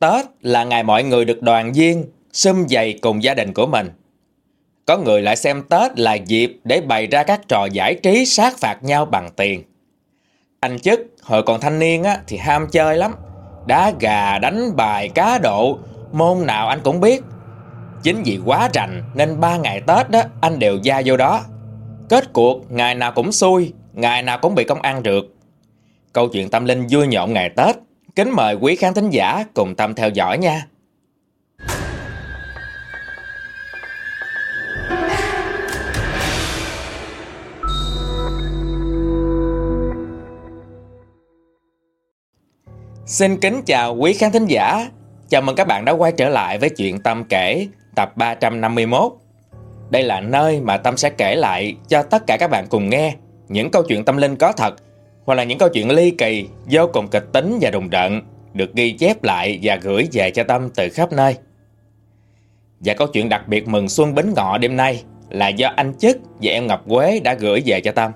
Tết là ngày mọi người được đoàn viên, xum dày cùng gia đình của mình. Có người lại xem Tết là dịp để bày ra các trò giải trí sát phạt nhau bằng tiền. Anh chức hồi còn thanh niên á, thì ham chơi lắm. Đá gà, đánh bài, cá độ, môn nào anh cũng biết. Chính vì quá rành nên ba ngày Tết đó anh đều gia vô đó. Kết cuộc ngày nào cũng xui, ngày nào cũng bị công an rượt. Câu chuyện tâm linh vui nhộn ngày Tết. Kính mời quý khán thính giả cùng tâm theo dõi nha. Xin kính chào quý khán thính giả. Chào mừng các bạn đã quay trở lại với chuyện Tâm kể, tập 351. Đây là nơi mà Tâm sẽ kể lại cho tất cả các bạn cùng nghe những câu chuyện tâm linh có thật hoặc là những câu chuyện ly kỳ, vô cùng kịch tính và đùng đợn được ghi chép lại và gửi về cho Tâm từ khắp nơi. Và câu chuyện đặc biệt mừng xuân bến ngọ đêm nay là do anh Chức và em Ngọc Quế đã gửi về cho Tâm.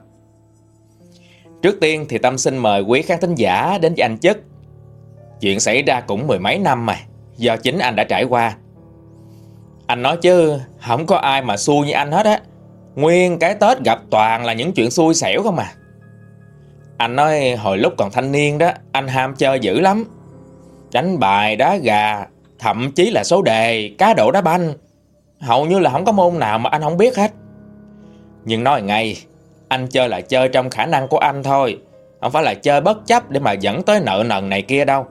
Trước tiên thì Tâm xin mời quý khán thính giả đến với anh Chức. Chuyện xảy ra cũng mười mấy năm mà, do chính anh đã trải qua. Anh nói chứ không có ai mà xui như anh hết á. Nguyên cái Tết gặp toàn là những chuyện xui xẻo không mà. Anh nói hồi lúc còn thanh niên đó, anh ham chơi dữ lắm. Đánh bài, đá gà, thậm chí là số đề, cá độ đá banh. Hầu như là không có môn nào mà anh không biết hết. Nhưng nói ngay, anh chơi là chơi trong khả năng của anh thôi. Không phải là chơi bất chấp để mà dẫn tới nợ nần này kia đâu.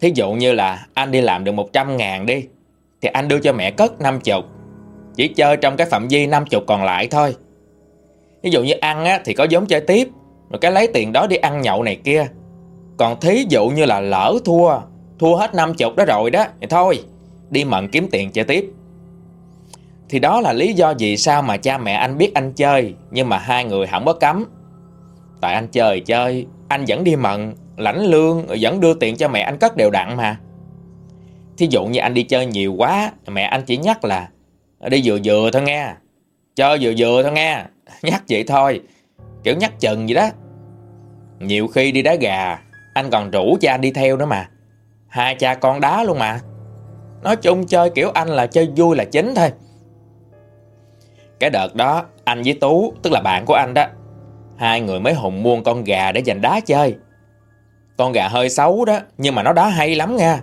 Thí dụ như là anh đi làm được 100 ngàn đi, thì anh đưa cho mẹ cất 50. Chỉ chơi trong cái phạm vi 50 còn lại thôi. Ví dụ như ăn á, thì có giống chơi tiếp, rồi cái lấy tiền đó đi ăn nhậu này kia. Còn thí dụ như là lỡ thua, thua hết 50 đó rồi đó, thì thôi, đi mận kiếm tiền chơi tiếp. Thì đó là lý do vì sao mà cha mẹ anh biết anh chơi, nhưng mà hai người không có cấm. Tại anh chơi chơi, anh vẫn đi mận, lãnh lương, vẫn đưa tiền cho mẹ anh cất đều đặn mà. Thí dụ như anh đi chơi nhiều quá, mẹ anh chỉ nhắc là đi vừa vừa thôi nghe, chơi vừa vừa thôi nghe, nhắc vậy thôi, kiểu nhắc chừng vậy đó. Nhiều khi đi đá gà, anh còn rủ cha anh đi theo nữa mà. Hai cha con đá luôn mà. Nói chung chơi kiểu anh là chơi vui là chính thôi. Cái đợt đó, anh với Tú, tức là bạn của anh đó, hai người mới hùng muôn con gà để giành đá chơi. Con gà hơi xấu đó, nhưng mà nó đá hay lắm nha.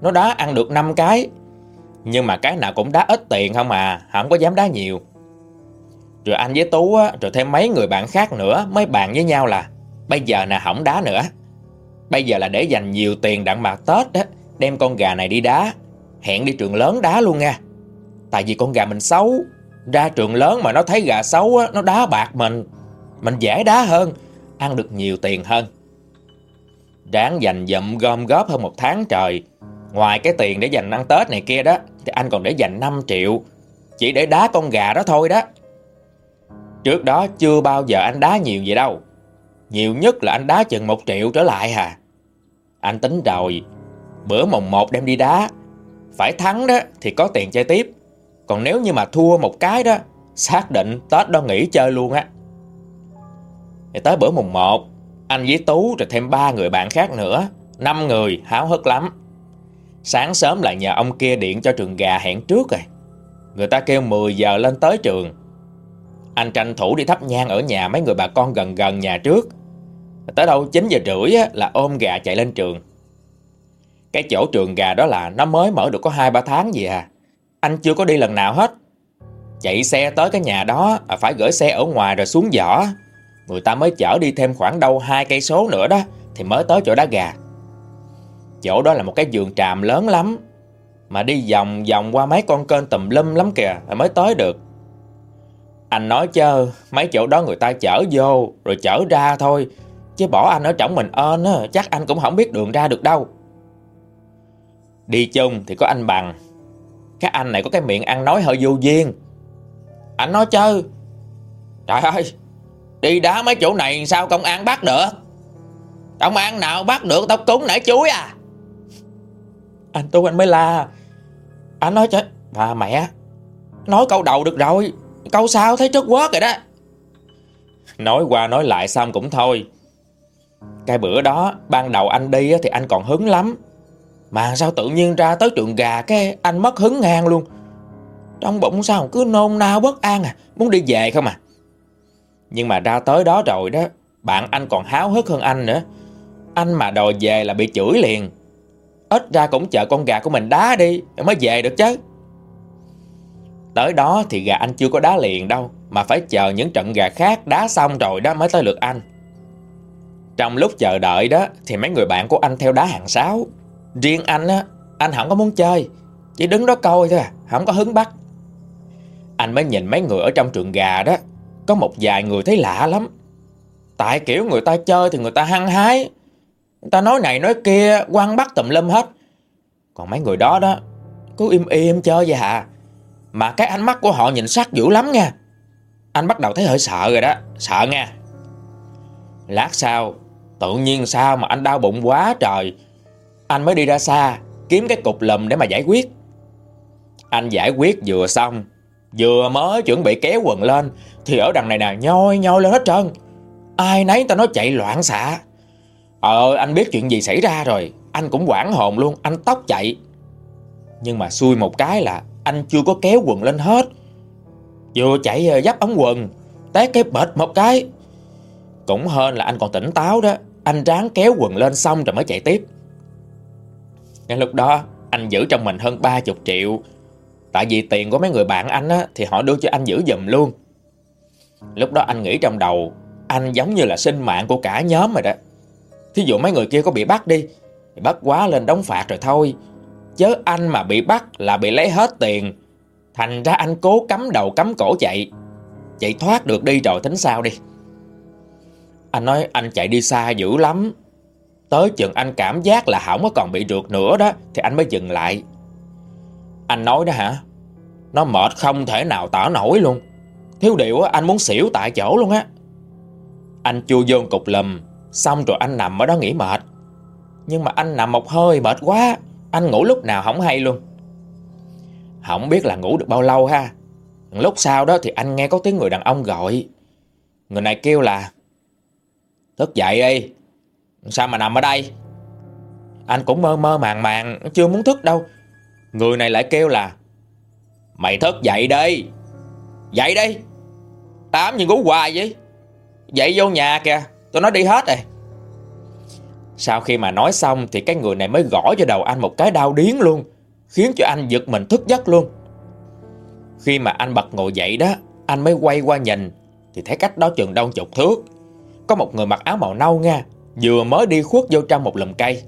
Nó đá ăn được 5 cái. Nhưng mà cái nào cũng đá ít tiền không à, không có dám đá nhiều. Rồi anh với Tú á, rồi thêm mấy người bạn khác nữa mới bàn với nhau là bây giờ nè hỏng đá nữa. Bây giờ là để dành nhiều tiền đặng mà Tết đó đem con gà này đi đá. Hẹn đi trường lớn đá luôn nha. Tại vì con gà mình xấu, ra trường lớn mà nó thấy gà xấu á, nó đá bạc mình. Mình dễ đá hơn, ăn được nhiều tiền hơn. Ráng dành dụm gom góp hơn một tháng trời. Ngoài cái tiền để dành ăn Tết này kia đó, thì anh còn để dành 5 triệu. Chỉ để đá con gà đó thôi đó. Trước đó chưa bao giờ anh đá nhiều vậy đâu. Nhiều nhất là anh đá chừng một triệu trở lại hà. Anh tính rồi, bữa mồng một đem đi đá. Phải thắng đó thì có tiền chơi tiếp. Còn nếu như mà thua một cái đó, xác định Tết đó nghỉ chơi luôn á. Thì tới bữa mùng 1, anh với Tú rồi thêm ba người bạn khác nữa, năm người háo hức lắm. Sáng sớm lại nhờ ông kia điện cho trường gà hẹn trước rồi. Người ta kêu 10 giờ lên tới trường. Anh tranh thủ đi thắp nhang ở nhà mấy người bà con gần gần nhà trước. Tới đâu 9 giờ rưỡi là ôm gà chạy lên trường. Cái chỗ trường gà đó là nó mới mở được có 2-3 tháng gì à. Anh chưa có đi lần nào hết. Chạy xe tới cái nhà đó à, phải gửi xe ở ngoài rồi xuống giỏ. Người ta mới chở đi thêm khoảng đâu hai cây số nữa đó, thì mới tới chỗ đá gà. Chỗ đó là một cái vườn tràm lớn lắm. Mà đi vòng vòng qua mấy con kênh tùm lum lắm kìa à, mới tới được. Anh nói chứ mấy chỗ đó người ta chở vô rồi chở ra thôi. Chứ bỏ anh ở trong mình ơn á, chắc anh cũng không biết đường ra được đâu. Đi chung thì có anh Bằng. các anh này có cái miệng ăn nói hơi vô duyên. Anh nói chứ Trời ơi Đi đá mấy chỗ này sao công an bắt được Công an nào bắt được tao cúng nãy chuối à Anh Tu anh mới la Anh nói chứ Bà mẹ Nói câu đầu được rồi Câu sao thấy trớt quớt rồi đó. Nói qua nói lại xong cũng thôi. Cái bữa đó, Ban đầu anh đi thì anh còn hứng lắm. Mà sao tự nhiên ra tới trường gà cái anh mất hứng ngang luôn. Trong bụng sao cứ nôn nao bất an à Muốn đi về không à? Nhưng mà ra tới đó rồi đó, Bạn anh còn háo hức hơn anh nữa. Anh mà đòi về là bị chửi liền. Ít ra cũng chờ con gà của mình đá đi, Mới về được chứ. Tới đó thì gà anh chưa có đá liền đâu, Mà phải chờ những trận gà khác đá xong rồi đó mới tới lượt anh. Trong lúc chờ đợi đó Thì mấy người bạn của anh theo đá hàng sáu Riêng anh á, Anh không có muốn chơi, Chỉ đứng đó coi thôi à Không có hứng bắt. Anh mới nhìn mấy người ở trong trường gà đó, Có một vài người thấy lạ lắm. Tại kiểu người ta chơi thì người ta hăng hái, Người ta nói này nói kia, Quăng bắt tùm lum hết. Còn mấy người đó đó, Cứ im im chơi vậy hả mà cái ánh mắt của họ nhìn sắc dữ lắm nha. Anh bắt đầu thấy hơi sợ rồi đó. Sợ nha. Lát sau, Tự nhiên sao mà anh đau bụng quá trời. Anh mới đi ra xa, Kiếm cái cục lùm để mà giải quyết. Anh giải quyết vừa xong, Vừa mới chuẩn bị kéo quần lên, Thì ở đằng này nè, nhoi nhoi lên hết trơn. Ai nấy tao nói chạy loạn xạ. Ờ anh biết chuyện gì xảy ra rồi. Anh cũng quảng hồn luôn, Anh tóc chạy. Nhưng mà xui một cái là anh chưa có kéo quần lên hết. Vừa chạy ờ, dắp ống quần, Té cái bệt một cái. Cũng hơn là anh còn tỉnh táo đó. Anh ráng kéo quần lên xong rồi mới chạy tiếp. Ngay lúc đó, Anh giữ trong mình hơn 30 triệu. Tại vì tiền của mấy người bạn anh á, Thì họ đưa cho anh giữ giùm luôn. Lúc đó anh nghĩ trong đầu, Anh giống như là sinh mạng của cả nhóm rồi đó. Thí dụ mấy người kia có bị bắt đi Thì bắt quá lên đóng phạt rồi thôi. Chớ anh mà bị bắt là bị lấy hết tiền. Thành ra anh cố cắm đầu cắm cổ chạy. Chạy thoát được đi rồi tính sao đi. Anh nói anh chạy đi xa dữ lắm. Tới chừng anh cảm giác là không có còn bị rượt nữa đó, Thì anh mới dừng lại. Anh nói đó hả? Nó mệt không thể nào tỏ nổi luôn. Thiếu điều anh muốn xỉu tại chỗ luôn á. Anh chui vô cục lùm, Xong rồi anh nằm ở đó nghỉ mệt. Nhưng mà anh nằm một hơi mệt quá. Anh ngủ lúc nào không hay luôn. Không biết là ngủ được bao lâu ha. Lúc sau đó thì anh nghe có tiếng người đàn ông gọi. Người này kêu là, Thức dậy đi. Sao mà nằm ở đây? Anh cũng mơ mơ màng màng, Chưa muốn thức đâu. Người này lại kêu là, Mày thức dậy đi. Dậy đi. Tám gì ngủ hoài vậy? Dậy vô nhà kìa. Tôi nói đi hết rồi. Sau khi mà nói xong Thì cái người này mới gõ cho đầu anh một cái đau điến luôn, Khiến cho anh giật mình thức giấc luôn. Khi mà anh bật ngồi dậy đó, Anh mới quay qua nhìn, Thì thấy cách đó chừng đông chục thước. Có một người mặc áo màu nâu nha, Vừa mới đi khuất vô trong một lùm cây.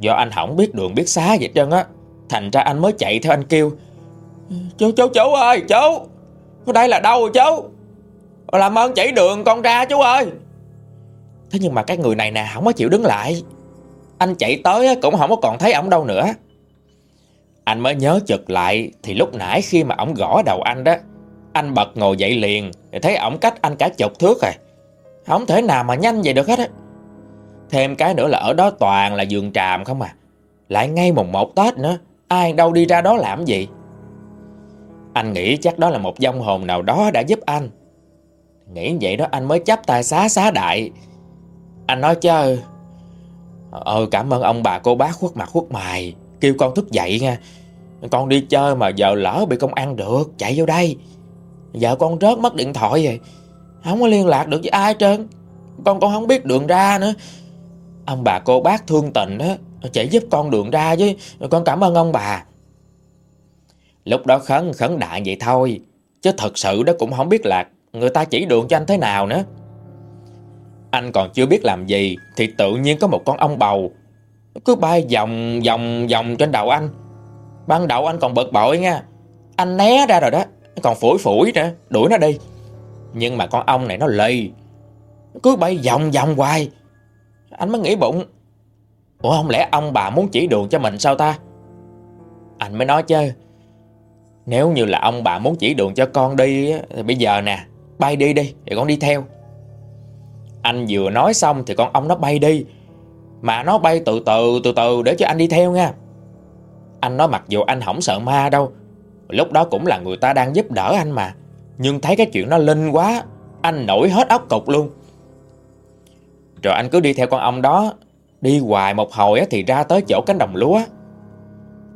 Do anh không biết đường biết xá vậy trơn á, Thành ra anh mới chạy theo anh kêu, Chú chú chú ơi, chú Đây là đâu rồi chú? Làm ơn chỉ đường con ra chú ơi. Thế nhưng mà cái người này nè, không có chịu đứng lại. Anh chạy tới cũng không có còn thấy ổng đâu nữa. Anh mới nhớ chực lại, Thì lúc nãy khi mà ổng gõ đầu anh đó, Anh bật ngồi dậy liền, Thì thấy ổng cách anh cả chục thước rồi. Không thể nào mà nhanh vậy được hết á. Thêm cái nữa là ở đó toàn là giường tràm không à. Lại ngay mùng một Tết nữa, Ai đâu đi ra đó làm gì? Anh nghĩ chắc đó là một vong hồn nào đó đã giúp anh. Nghĩ vậy đó, anh mới chấp tay xá xá đại. Anh nói chứ. Ờ cảm ơn ông bà cô bác khuất mặt khuất mày, Kêu con thức dậy nha. Con đi chơi mà giờ lỡ bị công an được, Chạy vô đây. Giờ con rớt mất điện thoại rồi, Không có liên lạc được với ai trơn. Con con không biết đường ra nữa. Ông bà cô bác thương tình đó Chỉ giúp con đường ra chứ. Con cảm ơn ông bà. Lúc đó khấn khấn đại vậy thôi, Chứ thật sự đó cũng không biết là Người ta chỉ đường cho anh thế nào nữa. Anh còn chưa biết làm gì Thì tự nhiên có một con ong bầu. Cứ bay vòng vòng vòng trên đầu anh. Ban đầu anh còn bực bội nha. Anh né ra rồi đó. Còn phủi phủi nữa. Đuổi nó đi. Nhưng mà con ong này nó lì. Cứ bay vòng vòng hoài. Anh mới nghĩ bụng. Ủa, không lẽ ông bà muốn chỉ đường cho mình sao ta? Anh mới nói chứ. Nếu như là ông bà muốn chỉ đường cho con đi Thì bây giờ nè, Bay đi đi để con đi theo. Anh vừa nói xong thì con ong nó bay đi. Mà nó bay từ từ từ từ để cho anh đi theo nha. Anh nói mặc dù anh không sợ ma đâu, Lúc đó cũng là người ta đang giúp đỡ anh mà. Nhưng thấy cái chuyện nó linh quá, Anh nổi hết óc cục luôn. Rồi anh cứ đi theo con ong đó. Đi hoài một hồi thì ra tới chỗ cánh đồng lúa.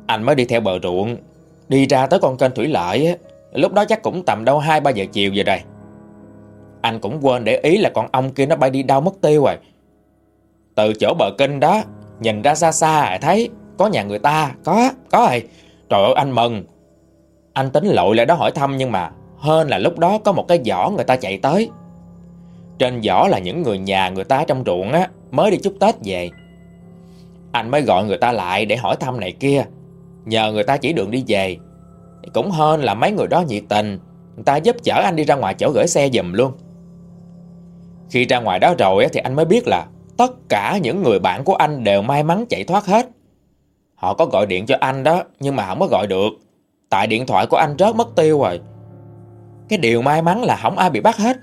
Anh mới đi theo bờ ruộng. Đi ra tới con kênh thủy lợi Lúc đó chắc cũng tầm đâu 2-3 giờ chiều vậy đây anh cũng quên để ý là con ong kia nó bay đi đâu mất tiêu rồi. Từ chỗ bờ kênh đó Nhìn ra xa xa thấy Có nhà người ta. Có, có rồi. Trời ơi anh mừng. Anh tính lội lại đó hỏi thăm nhưng mà Hơn là lúc đó có một cái giỏ người ta chạy tới. Trên giỏ là những người nhà người ta trong ruộng á Mới đi chúc Tết về. Anh mới gọi người ta lại để hỏi thăm này kia. Nhờ người ta chỉ đường đi về. Cũng hơn là mấy người đó nhiệt tình. Người ta giúp chở anh đi ra ngoài chỗ gửi xe giùm luôn. Khi ra ngoài đó rồi thì anh mới biết là Tất cả những người bạn của anh đều may mắn chạy thoát hết. Họ có gọi điện cho anh đó, Nhưng mà không có gọi được. Tại điện thoại của anh rớt mất tiêu rồi. Cái điều may mắn là không ai bị bắt hết.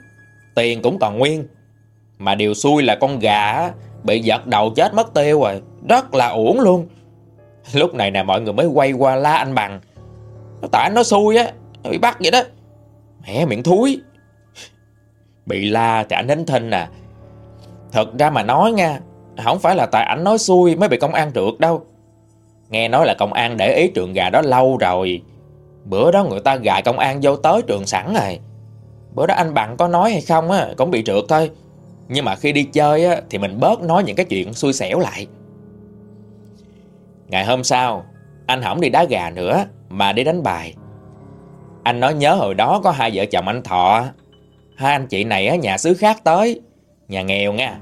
Tiền cũng còn nguyên. Mà điều xui là con gà Bị giật đầu chết mất tiêu rồi. Rất là uổng luôn. Lúc này nè, mọi người mới quay qua la anh bằng. Tại anh nó xui á Bị bắt vậy đó. Mẹ miệng thúi. Bị la thì anh đến thinh nè Thật ra mà nói nha, Không phải là tại anh nói xui mới bị công an trượt đâu. Nghe nói là công an để ý trường gà đó lâu rồi. Bữa đó người ta gài công an vô tới trường sẵn rồi. Bữa đó anh Bằng có nói hay không á, Cũng bị trượt thôi. Nhưng mà khi đi chơi á, Thì mình bớt nói những cái chuyện xui xẻo lại. Ngày hôm sau, Anh không đi đá gà nữa, Mà đi đánh bài. Anh nói nhớ hồi đó có hai vợ chồng anh Thọ. Hai anh chị này á, nhà xứ khác tới. Nhà nghèo nha.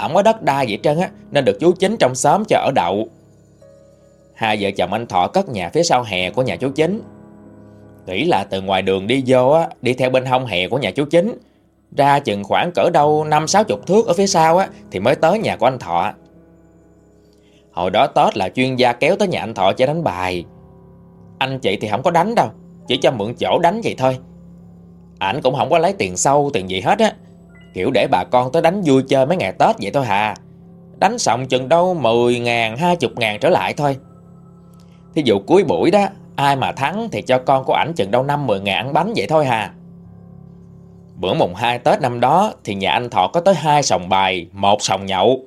Không có đất đai vậy trơn á Nên được chú chính trong xóm cho ở đậu. Hai vợ chồng anh Thọ cất nhà phía sau hè của nhà chú chính. Nghĩ là từ ngoài đường đi vô á Đi theo bên hông hè của nhà chú chính. Ra chừng khoảng cỡ đâu 5-60 thước ở phía sau á Thì mới tới nhà của anh Thọ. Hồi đó Tết là chuyên gia kéo tới nhà anh Thọ cho đánh bài. Anh chị thì không có đánh đâu Chỉ cho mượn chỗ đánh vậy thôi. Ảnh cũng không có lấy tiền sâu tiền gì hết á. Kiểu để bà con tới đánh vui chơi mấy ngày Tết vậy thôi hà. Đánh xong chừng đâu 10 ngàn, 20 ngàn trở lại thôi. Thí dụ cuối buổi đó Ai mà thắng thì cho con của ảnh chừng đâu 5-10 ngàn ăn bánh vậy thôi hà. Bữa mùng 2 Tết năm đó Thì nhà anh Thọ có tới hai sòng bài Một sòng nhậu.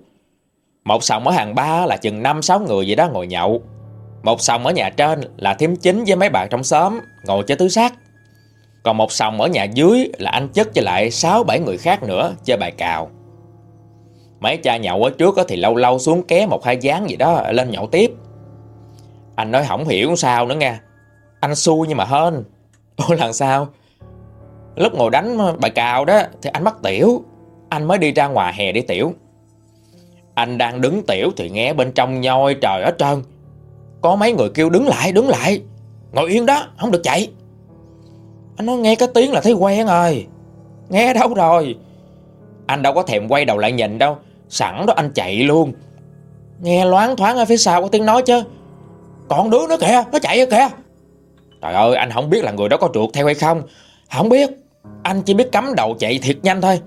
Một sòng ở hàng ba là chừng 5-6 người vậy đó ngồi nhậu. Một sòng ở nhà trên là thím chính với mấy bạn trong xóm Ngồi chơi tứ sắc còn một sòng ở nhà dưới là anh chất cho lại 6-7 người khác nữa chơi bài cào. Mấy cha nhậu ở trước thì lâu lâu xuống ké một hai gián gì đó, lên nhậu tiếp. Anh nói không hiểu sao nữa nha Anh xui nhưng mà hên. Ủa lần sao? Lúc ngồi đánh bài cào đó Thì anh mắc tiểu. Anh mới đi ra ngoài hè đi tiểu. Anh đang đứng tiểu thì nghe bên trong nhoi trời ở trơn. Có mấy người kêu đứng lại đứng lại. Ngồi yên đó, không được chạy. Anh nói nghe cái tiếng là thấy quen rồi. Nghe đâu rồi? Anh đâu có thèm quay đầu lại nhìn đâu. Sẵn đó anh chạy luôn. Nghe loáng thoáng ở phía sau có tiếng nói chứ. Còn đứa nữa kìa, Nó chạy kìa. Trời ơi, anh không biết là người đó có trượt theo hay không. Không biết. Anh chỉ biết cắm đầu chạy thiệt nhanh thôi.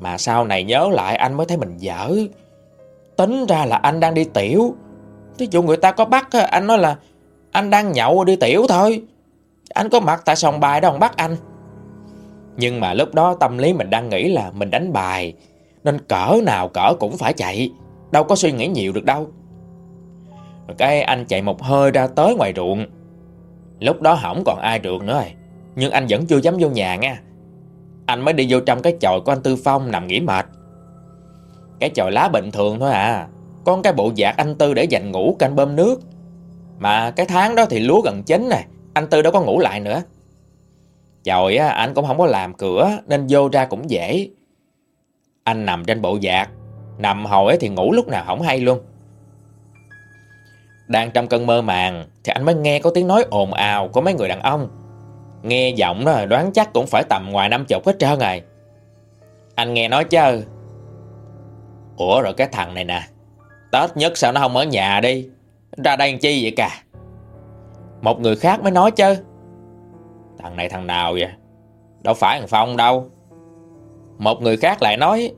Mà sau này nhớ lại anh mới thấy mình dở. Tính ra là anh đang đi tiểu. Thí dụ người ta có bắt Anh nói là Anh đang nhậu đi tiểu thôi. Anh có mặt tại sòng bài đó ông bắt anh? Nhưng mà lúc đó tâm lý mình đang nghĩ là Mình đánh bài, Nên cỡ nào cỡ cũng phải chạy, Đâu có suy nghĩ nhiều được đâu. Cái anh chạy một hơi ra tới ngoài ruộng. Lúc đó không còn ai ruộng nữa rồi, Nhưng anh vẫn chưa dám vô nhà nha. Anh mới đi vô trong cái chòi của anh Tư Phong nằm nghỉ mệt. Cái chòi lá bình thường thôi à Con cái bộ dạc anh Tư để dành ngủ canh bơm nước. Mà cái tháng đó thì lúa gần chín nè anh Tư đâu có ngủ lại nữa. Trời á, anh cũng không có làm cửa Nên vô ra cũng dễ. Anh nằm trên bộ giạc, Nằm hồi thì ngủ lúc nào không hay luôn. Đang trong cơn mơ màng Thì anh mới nghe có tiếng nói ồn ào của mấy người đàn ông. Nghe giọng đó đoán chắc cũng phải tầm ngoài năm chục hết trơn rồi. Anh nghe nói chứ. Ủa rồi cái thằng này nè Tết nhất sao nó không ở nhà đi? Ra đây làm chi vậy cả một người khác mới nói chứ. Thằng này thằng nào vậy? Đâu phải thằng Phong đâu. Một người khác lại nói,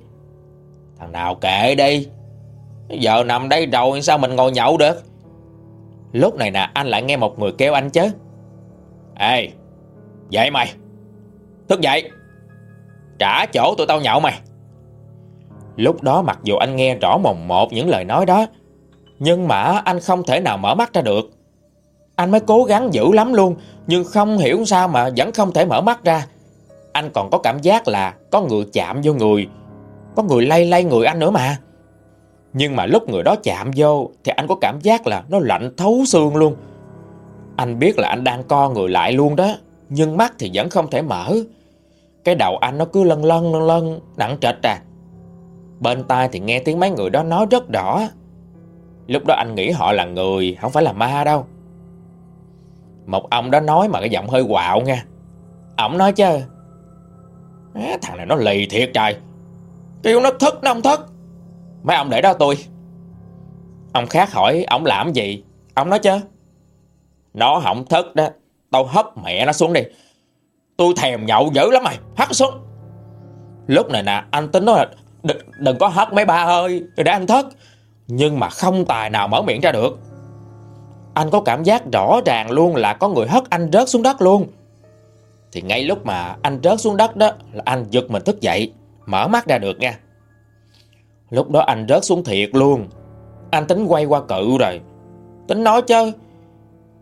Thằng nào kệ đi. Giờ nằm đây rồi sao mình ngồi nhậu được? Lúc này nè, anh lại nghe một người kêu anh chứ. Ê, Dậy mày. Thức dậy. Trả chỗ tụi tao nhậu mày. Lúc đó mặc dù anh nghe rõ mồn một những lời nói đó, Nhưng mà anh không thể nào mở mắt ra được. Anh mới cố gắng giữ lắm luôn, Nhưng không hiểu sao mà vẫn không thể mở mắt ra. Anh còn có cảm giác là Có người chạm vô người, Có người lay lay người anh nữa mà. Nhưng mà lúc người đó chạm vô Thì anh có cảm giác là nó lạnh thấu xương luôn. Anh biết là anh đang co người lại luôn đó, Nhưng mắt thì vẫn không thể mở. Cái đầu anh nó cứ lân lân lân lân Nặng trịch à. Bên tai thì nghe tiếng mấy người đó nói rất rõ. Lúc đó anh nghĩ họ là người, Không phải là ma đâu. Một ông đó nói mà cái giọng hơi quạo nha Ông nói chứ à, Thằng này nó lì thiệt trời. Kêu nó thức nó không thức. Mấy ông để đó tôi. Ông khác hỏi ông làm gì? Ông nói chứ Nó không thức đó Tao hất mẹ nó xuống đi. Tôi thèm nhậu dữ lắm mày Hất xuống. Lúc này nè anh tính nói là đừng, đừng có hất mấy ba ơi Để anh thất Nhưng mà không tài nào mở miệng ra được. Anh có cảm giác rõ ràng luôn là có người hất anh rớt xuống đất luôn. Thì ngay lúc mà anh rớt xuống đất đó, Là anh giật mình thức dậy, Mở mắt ra được nha. Lúc đó anh rớt xuống thiệt luôn. Anh tính quay qua cự rồi. Tính nói chứ,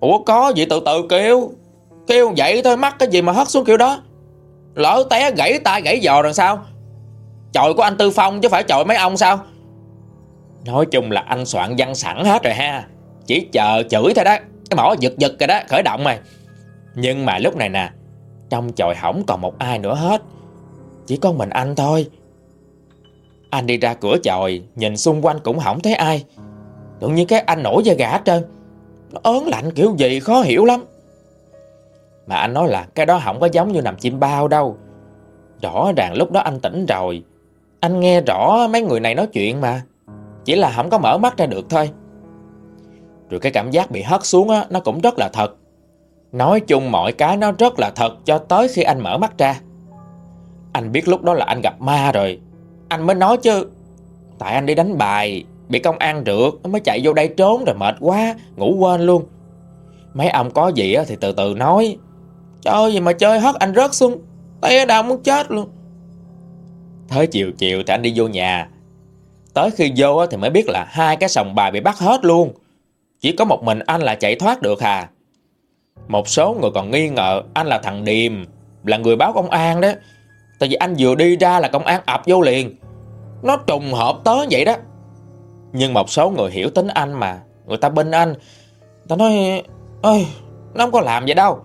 Ủa, có gì từ từ kêu. Kêu vậy thôi, mắc cái gì mà hất xuống kiểu đó. Lỡ té gãy tay gãy giò rồi sao? Chọi của anh Tư Phong chứ phải chọi mấy ông sao? Nói chung là anh soạn văn sẵn hết rồi ha. Chỉ chờ chửi thôi đó. Cái mỏ giật giật rồi đó, khởi động rồi Nhưng mà lúc này nè, Trong chòi hỏng còn một ai nữa hết. Chỉ có mình anh thôi. Anh đi ra cửa chòi, Nhìn xung quanh cũng không thấy ai. Tự nhiên cái anh nổi da gà hết trơn. Nó ớn lạnh kiểu gì, khó hiểu lắm. Mà anh nói là Cái đó không có giống như nằm chim bao đâu. Rõ ràng lúc đó anh tỉnh rồi. Anh nghe rõ mấy người này nói chuyện mà. Chỉ là không có mở mắt ra được thôi. Rồi cái cảm giác bị hất xuống á, nó cũng rất là thật. Nói chung mọi cái nó rất là thật cho tới khi anh mở mắt ra. Anh biết lúc đó là anh gặp ma rồi. Anh mới nói chứ Tại anh đi đánh bài Bị công an rượt Nó mới chạy vô đây trốn rồi mệt quá Ngủ quên luôn. Mấy ông có gì thì từ từ nói Chơi gì mà chơi hất anh rớt xuống Té đau muốn chết luôn. Tới chiều chiều thì anh đi vô nhà. Tới khi vô thì mới biết là hai cái sòng bài bị bắt hết luôn. Chỉ có một mình anh là chạy thoát được hà. Một số người còn nghi ngờ anh là thằng Điềm, là người báo công an đó. Tại vì anh vừa đi ra là công an ập vô liền. Nó trùng hợp tới vậy đó. Nhưng một số người hiểu tính anh mà. Người ta bên anh. Ta nói, ơi, nó không có làm vậy đâu.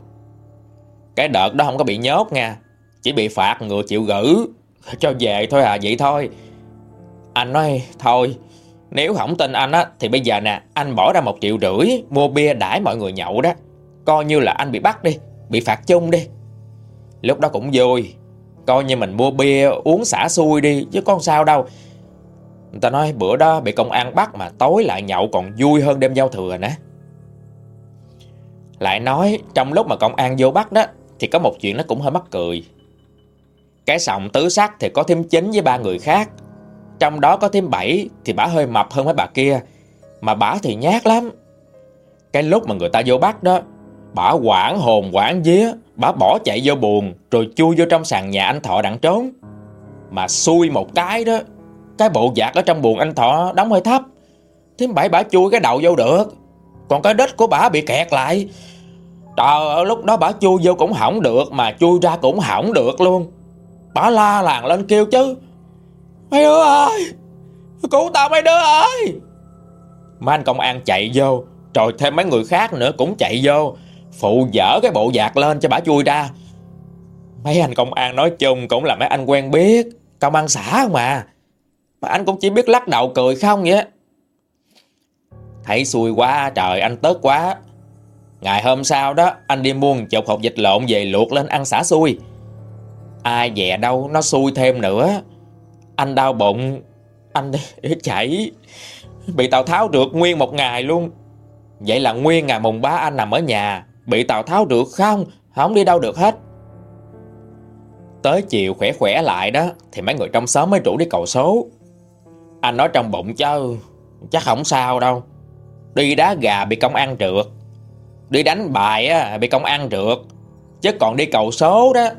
Cái đợt đó không có bị nhốt nha. Chỉ bị phạt người chịu gửi cho về thôi à vậy thôi Anh nói thôi nếu không tin anh á, Thì bây giờ nè, anh bỏ ra một triệu rưỡi, Mua bia đãi mọi người nhậu đó. Coi như là anh bị bắt đi, Bị phạt chung đi. Lúc đó cũng vui. Coi như mình mua bia, uống xả xui đi, Chứ con sao đâu. Người ta nói bữa đó bị công an bắt Mà tối lại nhậu còn vui hơn đêm giao thừa nè. Lại nói, trong lúc mà công an vô bắt đó, Thì có một chuyện nó cũng hơi mắc cười. Cái sòng tứ sắc thì có thêm chín với ba người khác. Trong đó có thêm bảy thì bà hơi mập hơn mấy bà kia. Mà bà thì nhát lắm. Cái lúc mà người ta vô bắt đó, bà quảng hồn quảng vía, bà bỏ chạy vô buồn rồi chui vô trong sàn nhà anh Thọ đặng trốn. Mà xui một cái đó, cái bộ giạc ở trong buồn anh Thọ đóng hơi thấp. Thêm bảy bà chui cái đầu vô được. Còn cái đít của bà bị kẹt lại. Trời ơi, lúc đó bà chui vô cũng hỏng được mà chui ra cũng hỏng được luôn. Bà la làng lên kêu chứ Mấy đứa ơi! Cứu tao mấy đứa ơi! Mấy anh công an chạy vô, Rồi thêm mấy người khác nữa cũng chạy vô, Phụ dở cái bộ giạc lên cho bà chui ra. Mấy anh công an nói chung Cũng là mấy anh quen biết, Công an xã không à. Mà anh cũng chỉ biết lắc đầu cười không vậy? Thấy xui quá, trời, anh tớt quá. Ngày hôm sau đó, Anh đi mua một chục hộp dịch lộn về luộc lên ăn xả xui. Ai dè đâu, nó xui thêm nữa. Anh đau bụng. Anh chảy. Bị Tào Tháo rượt nguyên một ngày luôn. Vậy là nguyên ngày mùng ba anh nằm ở nhà. Bị Tào Tháo rượt không? Không đi đâu được hết. Tới chiều khỏe khỏe lại đó Thì mấy người trong xóm mới rủ đi cầu số. Anh nói trong bụng chứ Chắc không sao đâu. Đi đá gà bị công an trượt Đi đánh bài á, bị công an trượt Chứ còn đi cầu số đó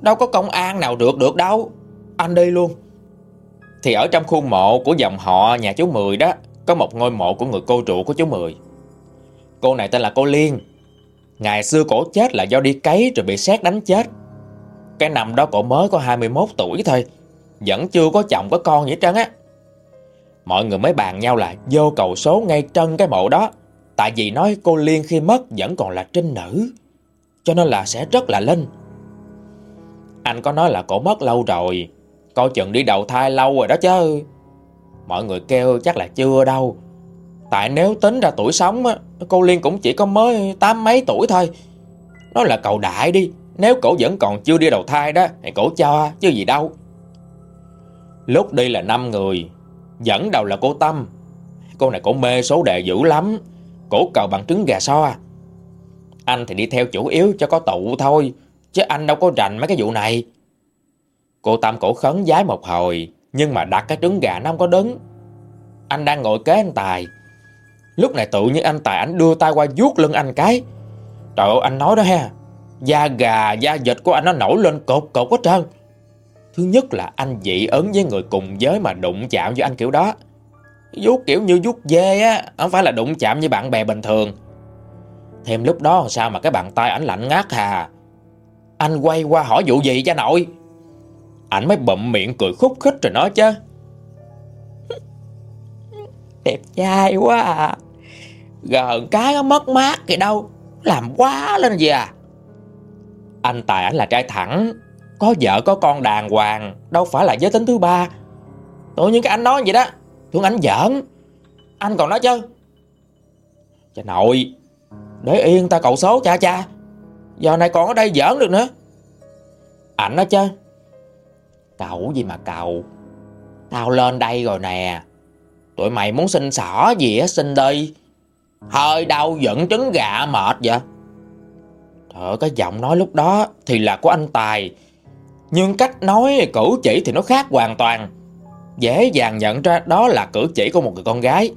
Đâu có công an nào được được đâu. Anh đi luôn. Thì ở trong khu mộ của dòng họ nhà chú Mười đó, Có một ngôi mộ của người cô trụ của chú Mười. Cô này tên là cô Liên. Ngày xưa cổ chết là do đi cấy rồi bị xét đánh chết. Cái năm đó cổ mới có 21 tuổi thôi, Vẫn chưa có chồng có con gì hết trơn á. Mọi người mới bàn nhau là vô cầu số ngay chân cái mộ đó, Tại vì nói cô Liên khi mất vẫn còn là trinh nữ, Cho nên là sẽ rất là linh. Anh có nói là cổ mất lâu rồi Coi chừng đi đầu thai lâu rồi đó chứ. Mọi người kêu chắc là chưa đâu. Tại nếu tính ra tuổi sống á, Cô Liên cũng chỉ có mới tám mấy tuổi thôi. Nói là cầu đại đi. Nếu cổ vẫn còn chưa đi đầu thai đó Thì cổ cho chứ gì đâu. Lúc đi là năm người. Dẫn đầu là cô Tâm. Cô này cổ mê số đề dữ lắm. Cổ cầu bằng trứng gà so. Anh thì đi theo chủ yếu cho có tụ thôi Chứ anh đâu có rành mấy cái vụ này. Cô Tâm cổ khấn giái một hồi Nhưng mà đặt cái trứng gà nó không có đứng. Anh đang ngồi kế anh Tài. Lúc này tự nhiên anh Tài anh đưa tay qua vuốt lưng anh cái. Trời ơi anh nói đó ha Da gà, da vịt của anh nó nổi lên cột cột hết trơn. Thứ nhất là anh dị ứng với người cùng giới mà đụng chạm với anh kiểu đó. Vuốt kiểu như vuốt dê á Không phải là đụng chạm như bạn bè bình thường. Thêm lúc đó sao mà cái bàn tay ảnh lạnh ngắt hà. Anh quay qua hỏi vụ gì cha nội? Ảnh mới bậm miệng cười khúc khích rồi nói chứ. Đẹp trai quá à. Gần cái nó mất mát kìa đâu Làm quá lên gì à. Anh Tài ảnh là trai thẳng Có vợ có con đàng hoàng Đâu phải là giới tính thứ ba. Tự nhiên cái anh nói vậy đó Tưởng anh giỡn. Anh còn nói chứ. Cha nội Để yên ta cậu số cha cha Giờ này còn ở đây giỡn được nữa. Ảnh nói chứ Cậu gì mà cậu? Tao lên đây rồi nè. Tụi mày muốn xin xỏ gì á, xin đi. Hơi đau giận trứng gà mệt vậy. Thở cái giọng nói lúc đó Thì là của anh Tài. Nhưng cách nói cử chỉ thì nó khác hoàn toàn. Dễ dàng nhận ra đó là cử chỉ của một người con gái.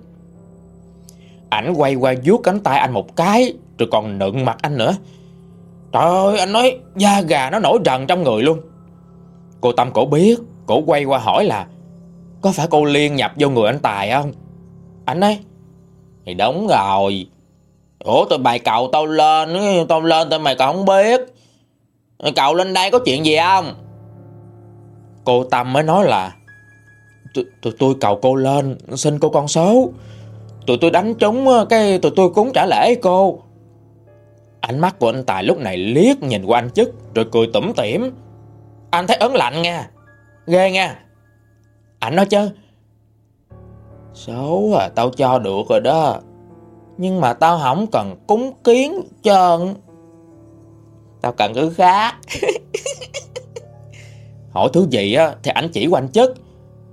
Ảnh quay qua vuốt cánh tay anh một cái, Rồi còn nựng mặt anh nữa. Trời ơi, anh nói, Da gà nó nổi trần trong người luôn. Cô Tâm cổ biết, Cổ quay qua hỏi là, Có phải cô Liên nhập vô người anh Tài không? Anh ấy Thì đúng rồi. Ủa, tụi bài cậu tao lên Tao lên tụi mày còn không biết. Cậu lên đây có chuyện gì không? Cô Tâm mới nói là, Tụi tôi cầu cô lên, Xin cô con số. Tụi tôi đánh trúng ờ, cái tụi tôi cúng trả lễ cô. Ánh mắt của anh Tài lúc này liếc nhìn qua anh chức, Rồi cười tủm tỉm. Anh thấy ấn lạnh nha. Ghê nha. Anh nói chứ. Số à tao cho được rồi đó. Nhưng mà tao không cần cúng kiến trơn. Tao cần thứ khác. Hỏi thứ gì á, Thì anh chỉ quanh chức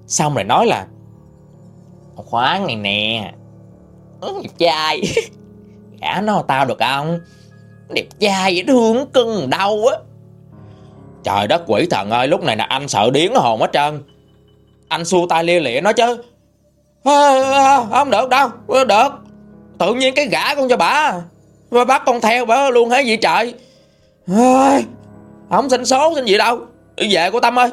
Xong rồi nói là, khóa này nè. Đẹp trai. Gã nó tao được không? Đẹp trai dễ thương cưng đâu á. Trời đất quỷ thần ơi Lúc này là anh sợ điến hồn hết trơn. Anh xua tay lia lịa nó chứ. À, Không được đâu được. Tự nhiên cái gã con cho bà Bà bắt con theo bà luôn hết gì trời? À, Không xin số xin gì đâu. Đi về cô Tâm ơi.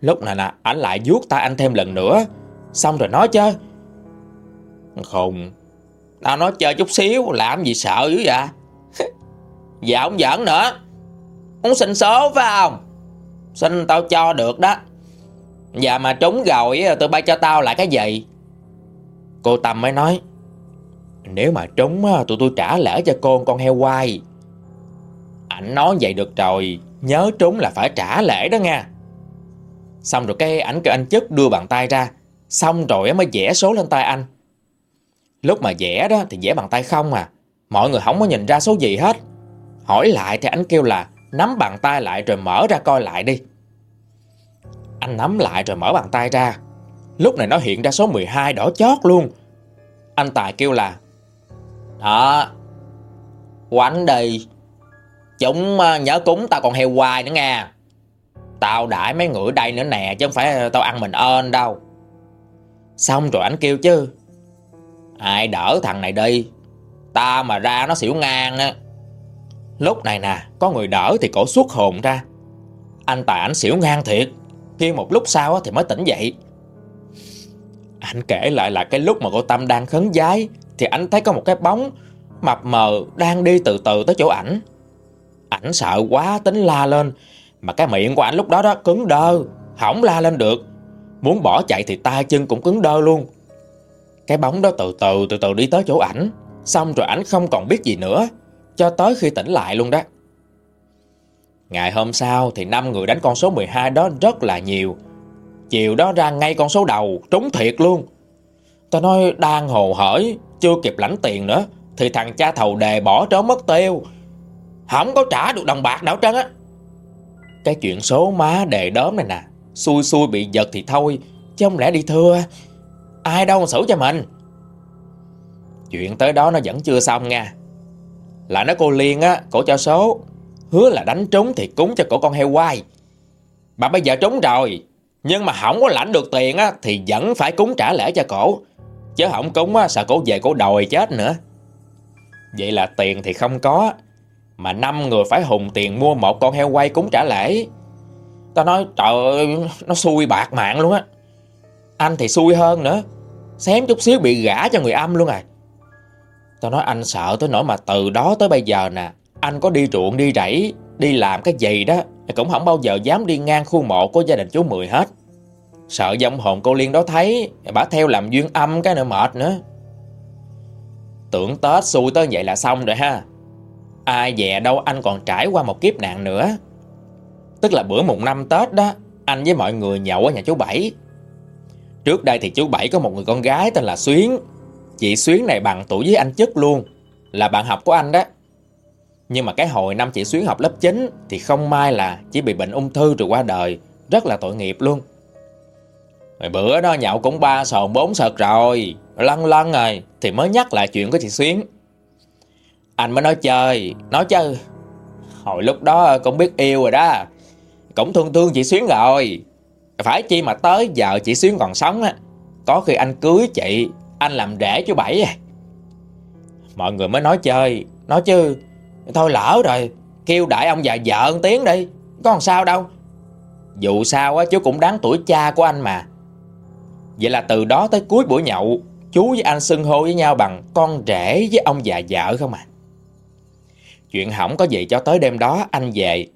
Lúc này nè ảnh lại vuốt tay anh thêm lần nữa. Xong rồi nói chơi Khùng Tao nói chơi chút xíu Làm gì sợ dữ vậy? Dạ không giỡn nữa. Muốn xin số phải không? Xin tao cho được đó. Dạ mà trúng rồi Tụi bay cho tao lại cái gì? Cô Tâm mới nói, Nếu mà trúng Tụi tôi trả lễ cho cô con heo quay. Ảnh nói vậy được rồi, Nhớ trúng là phải trả lễ đó nha. Xong rồi cái ảnh kêu anh chất đưa bàn tay ra, Xong rồi mới vẽ số lên tay anh. Lúc mà vẽ đó thì vẽ bằng tay không à Mọi người không có nhìn ra số gì hết. Hỏi lại thì anh kêu là Nắm bàn tay lại rồi mở ra coi lại đi. Anh nắm lại rồi mở bàn tay ra. Lúc này nó hiện ra số 12 đỏ chót luôn. Anh Tài kêu là, Đó, Quánh đi Chúng ờ, nhớ cúng tao còn heo hoài nữa nha Tao đãi mấy ngựa đây nữa nè, Chứ không phải tao ăn mình ơn đâu. Xong rồi anh kêu chứ, Ai đỡ thằng này đi. Ta mà ra nó xỉu ngang á. Lúc này nè, Có người đỡ thì cổ xuất hồn ra. Anh ta ảnh xỉu ngang thiệt. Khi một lúc sau thì mới tỉnh dậy. Anh kể lại là cái lúc mà cô Tâm đang khấn giái, Thì anh thấy có một cái bóng Mập mờ đang đi từ từ tới chỗ ảnh. Ảnh sợ quá, tính la lên. Mà cái miệng của ảnh lúc đó đó cứng đơ Không la lên được. Muốn bỏ chạy thì tay chân cũng cứng đơ luôn. Cái bóng đó từ từ từ từ đi tới chỗ ảnh. Xong rồi ảnh không còn biết gì nữa. Cho tới khi tỉnh lại luôn đó. Ngày hôm sau thì năm người đánh con số 12 đó rất là nhiều. Chiều đó ra ngay con số đầu, Trúng thiệt luôn. Tao nói đang hồ hởi, Chưa kịp lãnh tiền nữa, Thì thằng cha thầu đề bỏ trốn mất tiêu. Không có trả được đồng bạc nào trơn á. Cái chuyện số má đề đớm này nè, Xui xui bị giật thì thôi, Chứ không lẽ đi thưa, Ai đâu mà xử cho mình. Chuyện tới đó nó vẫn chưa xong nha. Là nói cô Liên á, Cổ cho số. Hứa là đánh trúng thì cúng cho cổ con heo quay. Bà bây giờ trúng rồi, Nhưng mà không có lãnh được tiền á, Thì vẫn phải cúng trả lễ cho cổ. Chứ không cúng á, sợ cổ về cổ đòi chết nữa. Vậy là tiền thì không có, Mà năm người phải hùng tiền mua một con heo quay cúng trả lễ. Tao nói, trời ơi, Nó xui bạc mạng luôn á. Anh thì xui hơn nữa, Xém chút xíu bị gã cho người âm luôn à. Tao nói anh sợ tới nỗi mà từ đó tới bây giờ nè, Anh có đi ruộng, đi rẫy, Đi làm cái gì đó, Cũng không bao giờ dám đi ngang khu mộ của gia đình chú Mười hết. Sợ dòng hồn cô Liên đó thấy, Bà theo làm duyên âm cái nữa mệt nữa. Tưởng Tết xui tới vậy là xong rồi ha. Ai dè đâu anh còn trải qua một kiếp nạn nữa. Tức là bữa mùng năm Tết đó, Anh với mọi người nhậu ở nhà chú Bảy. Trước đây thì chú Bảy có một người con gái tên là Xuyến. Chị Xuyến này bằng tuổi với anh Chất luôn. Là bạn học của anh đó. Nhưng mà cái hồi năm chị Xuyến học lớp 9 Thì không may là chỉ bị bệnh ung thư rồi qua đời. Rất là tội nghiệp luôn. Rồi bữa đó nhậu cũng ba sồn bốn sợt rồi. Lăn lăn rồi, Thì mới nhắc lại chuyện của chị Xuyến. Anh mới nói chơi, Nói chứ Hồi lúc đó cũng biết yêu rồi đó. Cũng thương thương chị Xuyến rồi. Phải chi mà tới giờ chị Xuyến còn sống á. Có khi anh cưới chị anh làm rể chú Bảy à. Mọi người mới nói chơi, Nói chứ, Thôi lỡ rồi, Kêu đại ông già vợ một tiếng đi, Có làm sao đâu. Dù sao á, chú cũng đáng tuổi cha của anh mà. Vậy là từ đó tới cuối buổi nhậu, Chú với anh xưng hô với nhau bằng Con rể với ông già vợ không à. Chuyện hỏng có gì cho tới đêm đó anh về,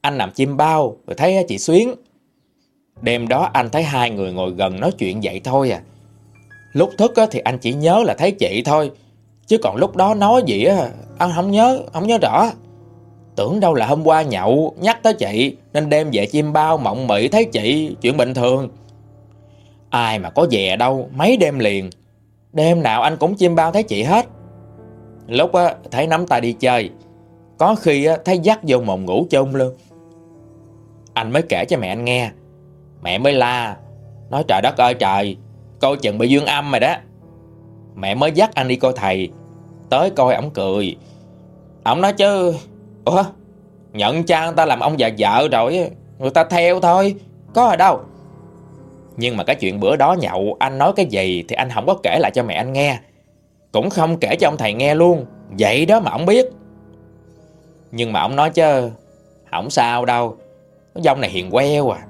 Anh nằm chim bao, Rồi thấy chị Xuyến. Đêm đó anh thấy hai người ngồi gần nói chuyện vậy thôi à. Lúc thức thì anh chỉ nhớ là thấy chị thôi Chứ còn lúc đó nói gì á Anh không nhớ, không nhớ rõ. Tưởng đâu là hôm qua nhậu Nhắc tới chị Nên đem về chim bao mộng mị thấy chị Chuyện bình thường. Ai mà có về đâu Mấy đêm liền. Đêm nào anh cũng chim bao thấy chị hết. Lúc á, thấy nắm tay đi chơi. Có khi á, thấy dắt vô mộng ngủ chung luôn. Anh mới kể cho mẹ anh nghe. Mẹ mới la Nói trời đất ơi trời Coi chừng bị dương âm mày đó. Mẹ mới dắt anh đi coi thầy, Tới coi ổng cười. Ổng nói chứ, Ủa, Nhận cha người ta làm ông già vợ rồi, Người ta theo thôi, Có ở đâu? Nhưng mà cái chuyện bữa đó nhậu, Anh nói cái gì thì anh không có kể lại cho mẹ anh nghe. Cũng không kể cho ông thầy nghe luôn, Vậy đó mà ông biết. Nhưng mà ông nói chứ, Không sao đâu Dông này hiền queo à.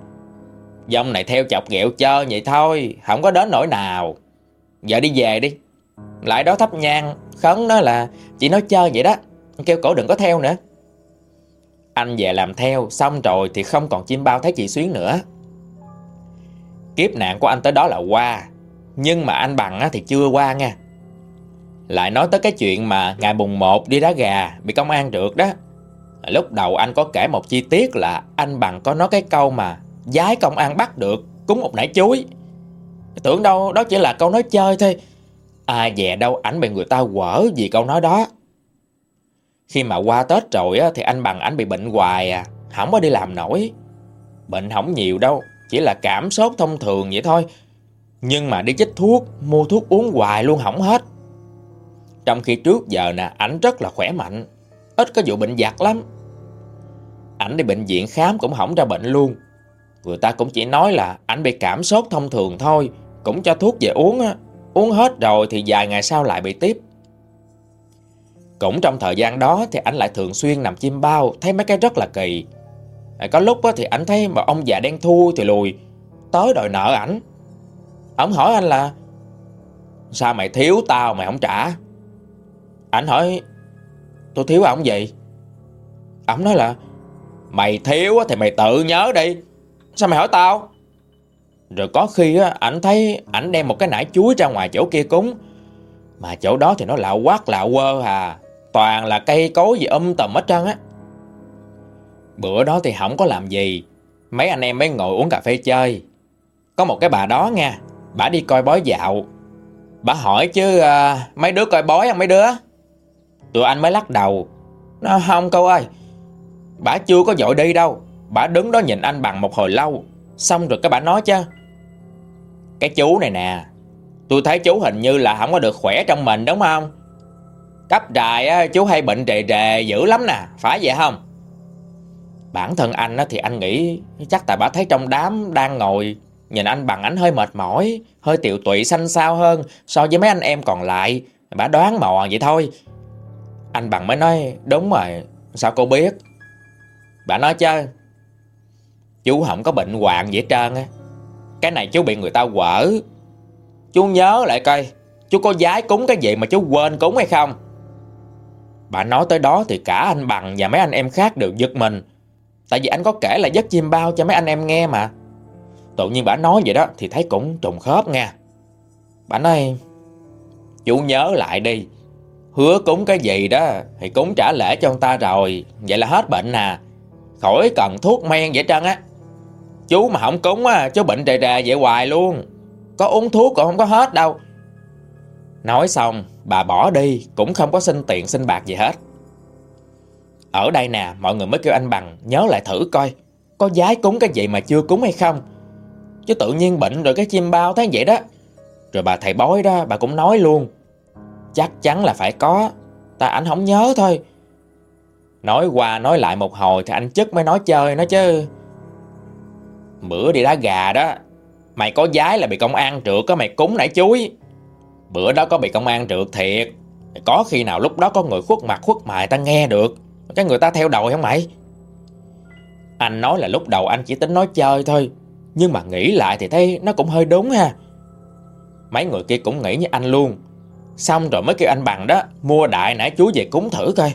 Dông này theo chọc ghẹo chơi vậy thôi, Không có đến nỗi nào. Giờ đi về đi. Lại đó thấp nhang, Khấn nó là Chỉ nói chơi vậy đó. Kêu cổ đừng có theo nữa. Anh về làm theo, Xong rồi thì không còn chim bao thấy chị Xuyến nữa. Kiếp nạn của anh tới đó là qua, Nhưng mà anh bằng thì chưa qua nha. Lại nói tới cái chuyện mà Ngày mùng 1 đi đá gà, Bị công an được đó. Lúc đầu anh có kể một chi tiết là Anh bằng có nói cái câu mà Giái công an bắt được Cúng một nải chuối. Tưởng đâu đó chỉ là câu nói chơi thôi. À, Ai dè đâu ảnh bị người ta quở vì câu nói đó. Khi mà qua Tết rồi á, thì anh bằng ảnh bị bệnh hoài à. Không có đi làm nổi. Bệnh không nhiều đâu Chỉ là cảm sốt thông thường vậy thôi. Nhưng mà đi chích thuốc Mua thuốc uống hoài luôn hỏng hết. Trong khi trước giờ nè Ảnh rất là khỏe mạnh. Ít có vụ bệnh giặc lắm. Ảnh đi bệnh viện khám cũng hỏng ra bệnh luôn. Người ta cũng chỉ nói là Ảnh bị cảm sốt thông thường thôi, Cũng cho thuốc về uống á. Uống hết rồi thì vài ngày sau lại bị tiếp. Cũng trong thời gian đó Thì ảnh lại thường xuyên nằm chim bao, Thấy mấy cái rất là kỳ. À, có lúc thì ảnh thấy mà ông già đen thui thì lùi. Tới đòi nợ ảnh. Ông hỏi anh là, Sao mày thiếu tao mày không trả? Ảnh hỏi Tôi thiếu ông gì? Ông nói là, Mày thiếu thì mày tự nhớ đi. Sao mày hỏi tao? Rồi có khi ảnh thấy ảnh đem một cái nải chuối ra ngoài chỗ kia cúng. Mà chỗ đó thì nó lạo quát lạo quơ hà. Toàn là cây cối gì um âm tầm hết trơn á. Bữa đó thì không có làm gì. Mấy anh em mới ngồi uống cà phê chơi. Có một cái bà đó nha Bà đi coi bói dạo. Bà hỏi chứ à, mấy đứa coi bói không mấy đứa? Tụi anh mới lắc đầu. Nó không câu ơi Bà chưa có dội đi đâu. Bà đứng đó nhìn anh bằng một hồi lâu. Xong rồi cái bà nói chứ. Cái chú này nè, Tôi thấy chú hình như là không có được khỏe trong mình đúng không? Cấp trại chú hay bệnh trề trề dữ lắm nè, Phải vậy không? Bản thân anh thì anh nghĩ Chắc tại bà thấy trong đám đang ngồi, Nhìn anh bằng ánh hơi mệt mỏi, Hơi tiệu tụy xanh xao hơn So với mấy anh em còn lại. Bà đoán mò vậy thôi. Anh bằng mới nói, Đúng rồi, Sao cô biết? Bà nói chứ Chú không có bệnh hoạn gì hết trơn á. Cái này chú bị người ta quở. Chú nhớ lại coi, Chú có giái cúng cái gì mà chú quên cúng hay không? Bà nói tới đó thì cả anh Bằng và mấy anh em khác đều giật mình. Tại vì anh có kể là giấc chim bao cho mấy anh em nghe mà. Tự nhiên bà nói vậy đó thì thấy cũng trùng khớp nha. Bà nói, Chú nhớ lại đi, Hứa cúng cái gì đó Thì cúng trả lễ cho ông ta rồi, Vậy là hết bệnh nè Khỏi cần thuốc men vậy trơn á. Chú mà không cúng á, Chú bệnh rề rề vậy hoài luôn. Có uống thuốc còn không có hết đâu. Nói xong, bà bỏ đi, Cũng không có xin tiền xin bạc gì hết. Ở đây nè, Mọi người mới kêu anh bằng Nhớ lại thử coi, Có giái cúng cái gì mà chưa cúng hay không. Chứ tự nhiên bệnh rồi cái chim bao thấy vậy đó. Rồi bà thầy bói đó, Bà cũng nói luôn, Chắc chắn là phải có Tại anh không nhớ thôi. Nói qua nói lại một hồi Thì anh chức mới nói chơi nó chứ. Bữa đi đá gà đó, Mày có giái là bị công an trượt có mày cúng nãy chuối. Bữa đó có bị công an trượt thiệt. Có khi nào lúc đó có người khuất mặt, khuất mày ta nghe được. Cái người ta theo đầu không mày? Anh nói là lúc đầu anh chỉ tính nói chơi thôi, Nhưng mà nghĩ lại thì thấy nó cũng hơi đúng ha. Mấy người kia cũng nghĩ như anh luôn. Xong rồi mới kêu anh bằng đó, Mua đại nãy chú về cúng thử coi.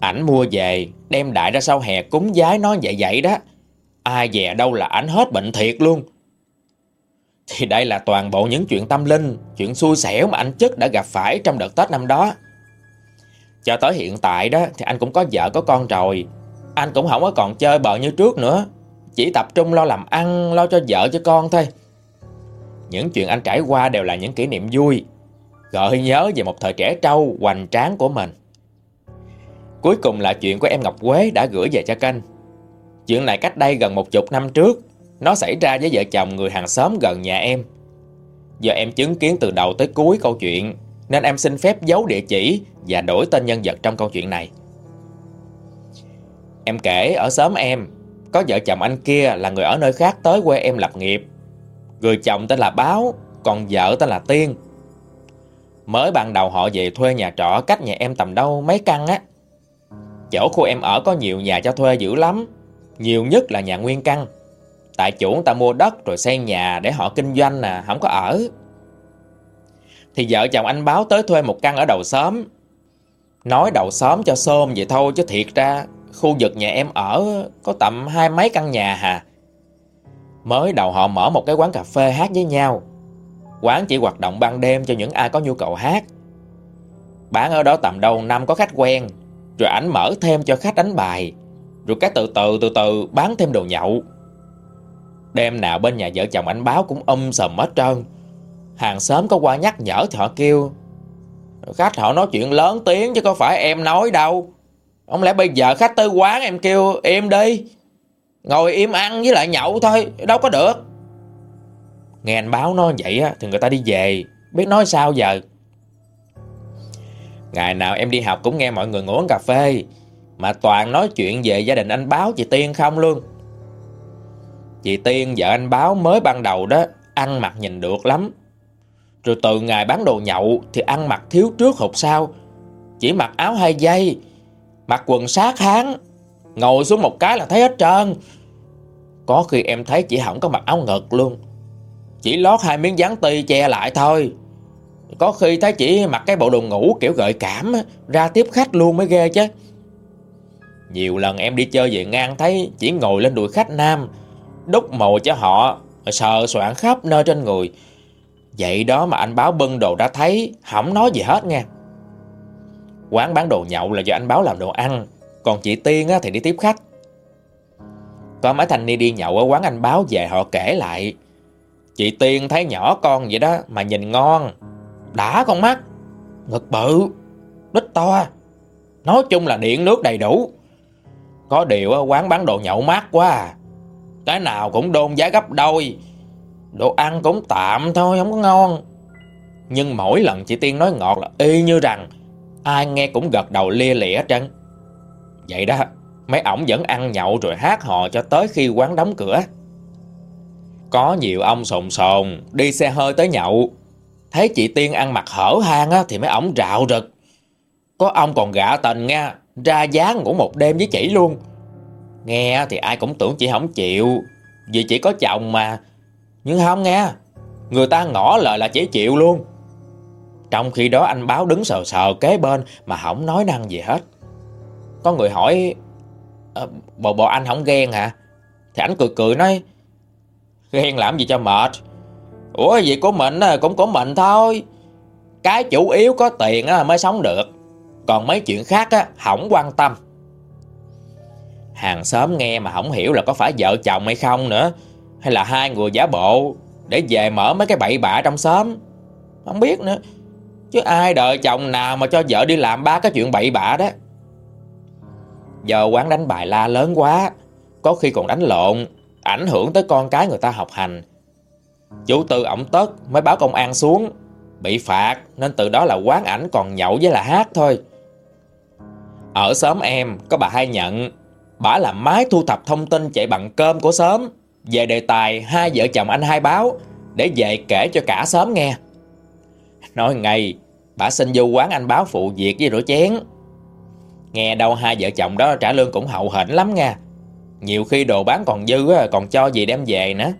Ảnh mua về, Đem đại ra sau hè cúng giái nó vậy vậy đó. Ai dè đâu là ảnh hết bệnh thiệt luôn. Thì đây là toàn bộ những chuyện tâm linh, Chuyện xui xẻo mà anh chất đã gặp phải Trong đợt Tết năm đó. Cho tới hiện tại đó, Thì anh cũng có vợ, có con rồi. Anh cũng không có còn chơi bời như trước nữa. Chỉ tập trung lo làm ăn, Lo cho vợ cho con thôi. Những chuyện anh trải qua đều là những kỷ niệm vui, Gợi nhớ về một thời trẻ trâu, Hoành tráng của mình. Cuối cùng là chuyện của em Ngọc Quế đã gửi về cho kênh Chuyện này cách đây gần một chục năm trước, Nó xảy ra với vợ chồng người hàng xóm gần nhà em. Giờ em chứng kiến từ đầu tới cuối câu chuyện, Nên em xin phép giấu địa chỉ Và đổi tên nhân vật trong câu chuyện này. Em kể, ở xóm em, Có vợ chồng anh kia là người ở nơi khác tới quê em lập nghiệp. Người chồng tên là Báo, Còn vợ tên là Tiên. Mới ban đầu họ về thuê nhà trọ cách nhà em tầm đâu mấy căn á. Chỗ khu em ở có nhiều nhà cho thuê dữ lắm. Nhiều nhất là nhà nguyên căn. Tại chủ người ta mua đất rồi xây nhà để họ kinh doanh nè, không có ở. Thì vợ chồng anh báo tới thuê một căn ở đầu xóm. Nói đầu xóm cho xôm vậy thôi chứ thiệt ra Khu vực nhà em ở có tầm hai mấy căn nhà hà. Mới đầu họ mở một cái quán cà phê hát với nhau. Quán chỉ hoạt động ban đêm cho những ai có nhu cầu hát. Bán ở đó tầm đầu năm có khách quen rồi ảnh mở thêm cho khách đánh bài. Rồi cái từ từ từ từ bán thêm đồ nhậu. Đêm nào bên nhà vợ chồng anh báo cũng um âm sầm hết trơn. Hàng xóm có qua nhắc nhở thì họ kêu, Khách họ nói chuyện lớn tiếng chứ có phải em nói đâu. Không lẽ bây giờ khách tới quán em kêu, im đi, Ngồi im ăn với lại nhậu thôi, Đâu có được. Nghe anh báo nói vậy á, Thì người ta đi về, Biết nói sao giờ. Ngày nào em đi học cũng nghe mọi người ngủ uống cà phê. Mà toàn nói chuyện về gia đình anh Báo, chị Tiên không luôn. Chị Tiên vợ anh Báo mới ban đầu đó, Ăn mặc nhìn được lắm. Rồi từ ngày bán đồ nhậu Thì ăn mặc thiếu trước hụt sau. Chỉ mặc áo hai dây, Mặc quần sát háng Ngồi xuống một cái là thấy hết trơn. Có khi em thấy chị không có mặc áo ngực luôn. Chỉ lót hai miếng dán ti che lại thôi. Có khi thấy chị mặc cái bộ đồ ngủ kiểu gợi cảm Ra tiếp khách luôn mới ghê chứ. Nhiều lần em đi chơi về ngang thấy chỉ ngồi lên đùi khách nam, Đúc mồi cho họ, Sờ soạn khắp nơi trên người. Vậy đó mà anh báo bưng đồ đã thấy Không nói gì hết nha Quán bán đồ nhậu là do anh báo làm đồ ăn, Còn chị Tiên thì đi tiếp khách. Có mấy thanh niên đi nhậu ở quán anh báo về họ kể lại. Chị Tiên thấy nhỏ con vậy đó Mà nhìn ngon, Đã con mắt, Ngực bự, Đít to. Nói chung là điện nước đầy đủ. Có điều quán bán đồ nhậu mát quá à. Cái nào cũng đôn giá gấp đôi. Đồ ăn cũng tạm thôi không có ngon. Nhưng mỗi lần chị Tiên nói ngọt là y như rằng Ai nghe cũng gật đầu lia lịa trơn. Vậy đó Mấy ổng vẫn ăn nhậu rồi hát hò cho tới khi quán đóng cửa. Có nhiều ông sồn sồn Đi xe hơi tới nhậu. Thấy chị Tiên ăn mặc hở hang á, Thì mấy ổng rạo rực. Có ông còn gạ tình nha ra giá ngủ một đêm với chị luôn. Nghe thì ai cũng tưởng chị không chịu Vì chị có chồng mà. Nhưng không nghe Người ta ngỏ lời là chỉ chịu luôn. Trong khi đó anh báo đứng sờ sờ kế bên Mà không nói năng gì hết. Có người hỏi ờ, à, Bộ bộ anh không ghen hả? Thì anh cười cười nói Ghen làm gì cho mệt? Ủa gì của mình cũng của mình thôi. Cái chủ yếu có tiền mới sống được. Còn mấy chuyện khác á, hỏng quan tâm. Hàng xóm nghe mà không hiểu là có phải vợ chồng hay không nữa Hay là hai người giả bộ Để về mở mấy cái bậy bạ trong xóm. Không biết nữa Chứ ai đợi chồng nào mà cho vợ đi làm ba cái chuyện bậy bạ đó. Giờ quán đánh bài la lớn quá Có khi còn đánh lộn Ảnh hưởng tới con cái người ta học hành. Chủ tư ổng tất mới báo công an xuống Bị phạt Nên từ đó là quán ảnh còn nhậu với là hát thôi. Ở xóm em, có bà hai nhận. Bà là máy thu thập thông tin chạy bằng cơm của xóm Về đề tài, hai vợ chồng anh hai báo, Để về kể cho cả xóm nghe. Nói ngày bà xin vô quán anh báo phụ việc với rửa chén. Nghe đâu hai vợ chồng đó trả lương cũng hậu hĩnh lắm nha. Nhiều khi đồ bán còn dư Còn cho gì đem về nữa.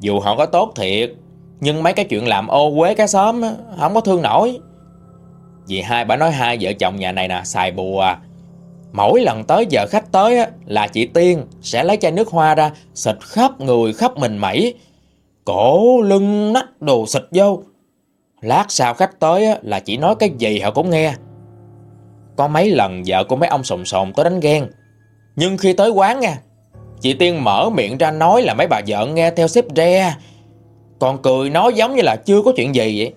Dù họ có tốt thiệt, Nhưng mấy cái chuyện làm ô quế cái xóm Không có thương nổi. Vì hai bà nói hai vợ chồng nhà này nè Xài bùa Mỗi lần tới giờ khách tới á, là chị Tiên sẽ lấy chai nước hoa ra xịt khắp người khắp mình mẩy. Cổ lưng nách đồ xịt vô. Lát sau khách tới á, là chị nói cái gì họ cũng nghe. Có mấy lần vợ của mấy ông sồn sồn tới đánh ghen. Nhưng khi tới quán nha, chị Tiên mở miệng ra nói là mấy bà vợ nghe theo xếp re. Còn cười nói giống như là chưa có chuyện gì vậy.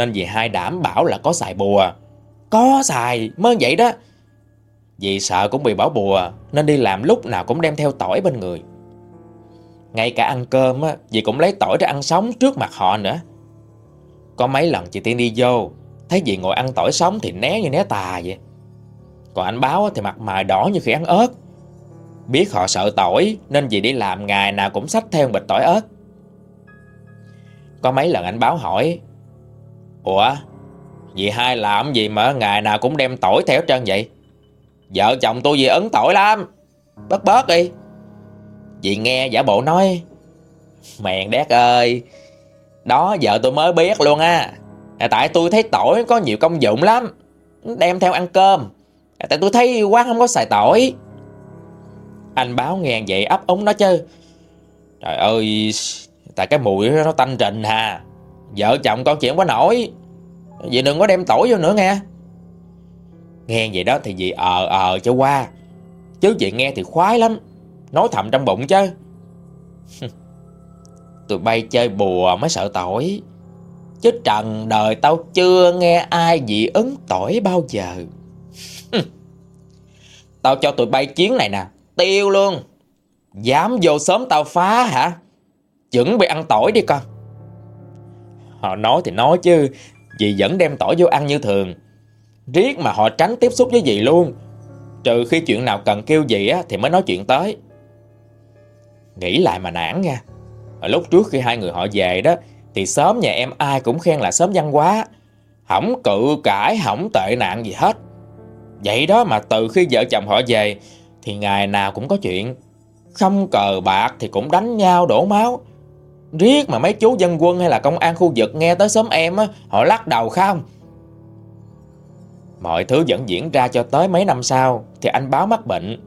Nên vì hai đảm bảo là có xài bùa. Có xài, mới vậy đó. Vì sợ cũng bị bảo bùa, Nên đi làm lúc nào cũng đem theo tỏi bên người. Ngay cả ăn cơm á Dì cũng lấy tỏi ra ăn sống trước mặt họ nữa. Có mấy lần chị Tiên đi vô, Thấy dì ngồi ăn tỏi sống Thì né như né tà vậy. Còn anh báo thì mặt mày đỏ như khi ăn ớt. Biết họ sợ tỏi, Nên dì đi làm ngày nào cũng xách theo bịch tỏi ớt. Có mấy lần anh báo hỏi Ủa? Dì hai làm gì mà ngày nào cũng đem tỏi theo trơn vậy? Vợ chồng tôi gì ấn tỏi lắm. Bớt bớt đi. Dì nghe giả bộ nói, Mèn đét ơi, Đó vợ tôi mới biết luôn á. À, tại tôi thấy tỏi có nhiều công dụng lắm. Đem theo ăn cơm. À, tại tôi thấy quán không có xài tỏi Anh báo nghe vậy ấp ống nó chứ. Trời ơi, Tại cái mùi nó tanh trình hà. Vợ chồng con chuyện quá nổi. Vậy đừng có đem tỏi vô nữa nghe. Nghe vậy đó thì dì ờ ờ cho qua. Chứ chị nghe thì khoái lắm. Nói thầm trong bụng chứ. Tụi bay chơi bùa mới sợ tỏi Chứ trần đời tao chưa nghe ai dị ứng tỏi bao giờ. Tao cho tụi bay chiến này nè, Tiêu luôn. Dám vô sớm tao phá hả? Chuẩn bị ăn tỏi đi con. Họ nói thì nói chứ Dì vẫn đem tỏi vô ăn như thường. Riết mà họ tránh tiếp xúc với dì luôn. Trừ khi chuyện nào cần kêu dì á, Thì mới nói chuyện tới. Nghĩ lại mà nản nha. Ở lúc trước khi hai người họ về đó Thì sớm nhà em ai cũng khen là sớm văn quá, Hỏng cự cãi Hỏng tệ nạn gì hết. Vậy đó mà từ khi vợ chồng họ về Thì ngày nào cũng có chuyện. Không cờ bạc thì cũng đánh nhau đổ máu. Riết mà mấy chú dân quân hay là công an khu vực nghe tới sớm em á, Họ lắc đầu không? Mọi thứ vẫn diễn ra cho tới mấy năm sau Thì anh báo mắc bệnh.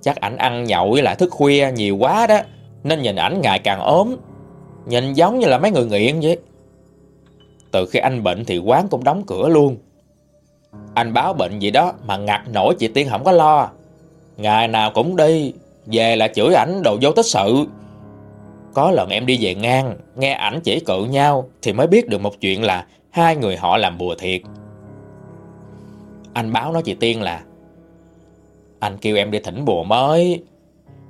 Chắc ảnh ăn nhậu với lại thức khuya nhiều quá đó Nên nhìn ảnh ngày càng ốm. Nhìn giống như là mấy người nghiện vậy. Từ khi anh bệnh thì quán cũng đóng cửa luôn. Anh báo bệnh gì đó mà ngặt nổi chị Tiên không có lo. Ngày nào cũng đi Về là chửi ảnh đồ vô tích sự. Có lần em đi về ngang, Nghe ảnh chỉ cự nhau Thì mới biết được một chuyện là Hai người họ làm bùa thiệt. Anh báo nói chị Tiên là, Anh kêu em đi thỉnh bùa mới,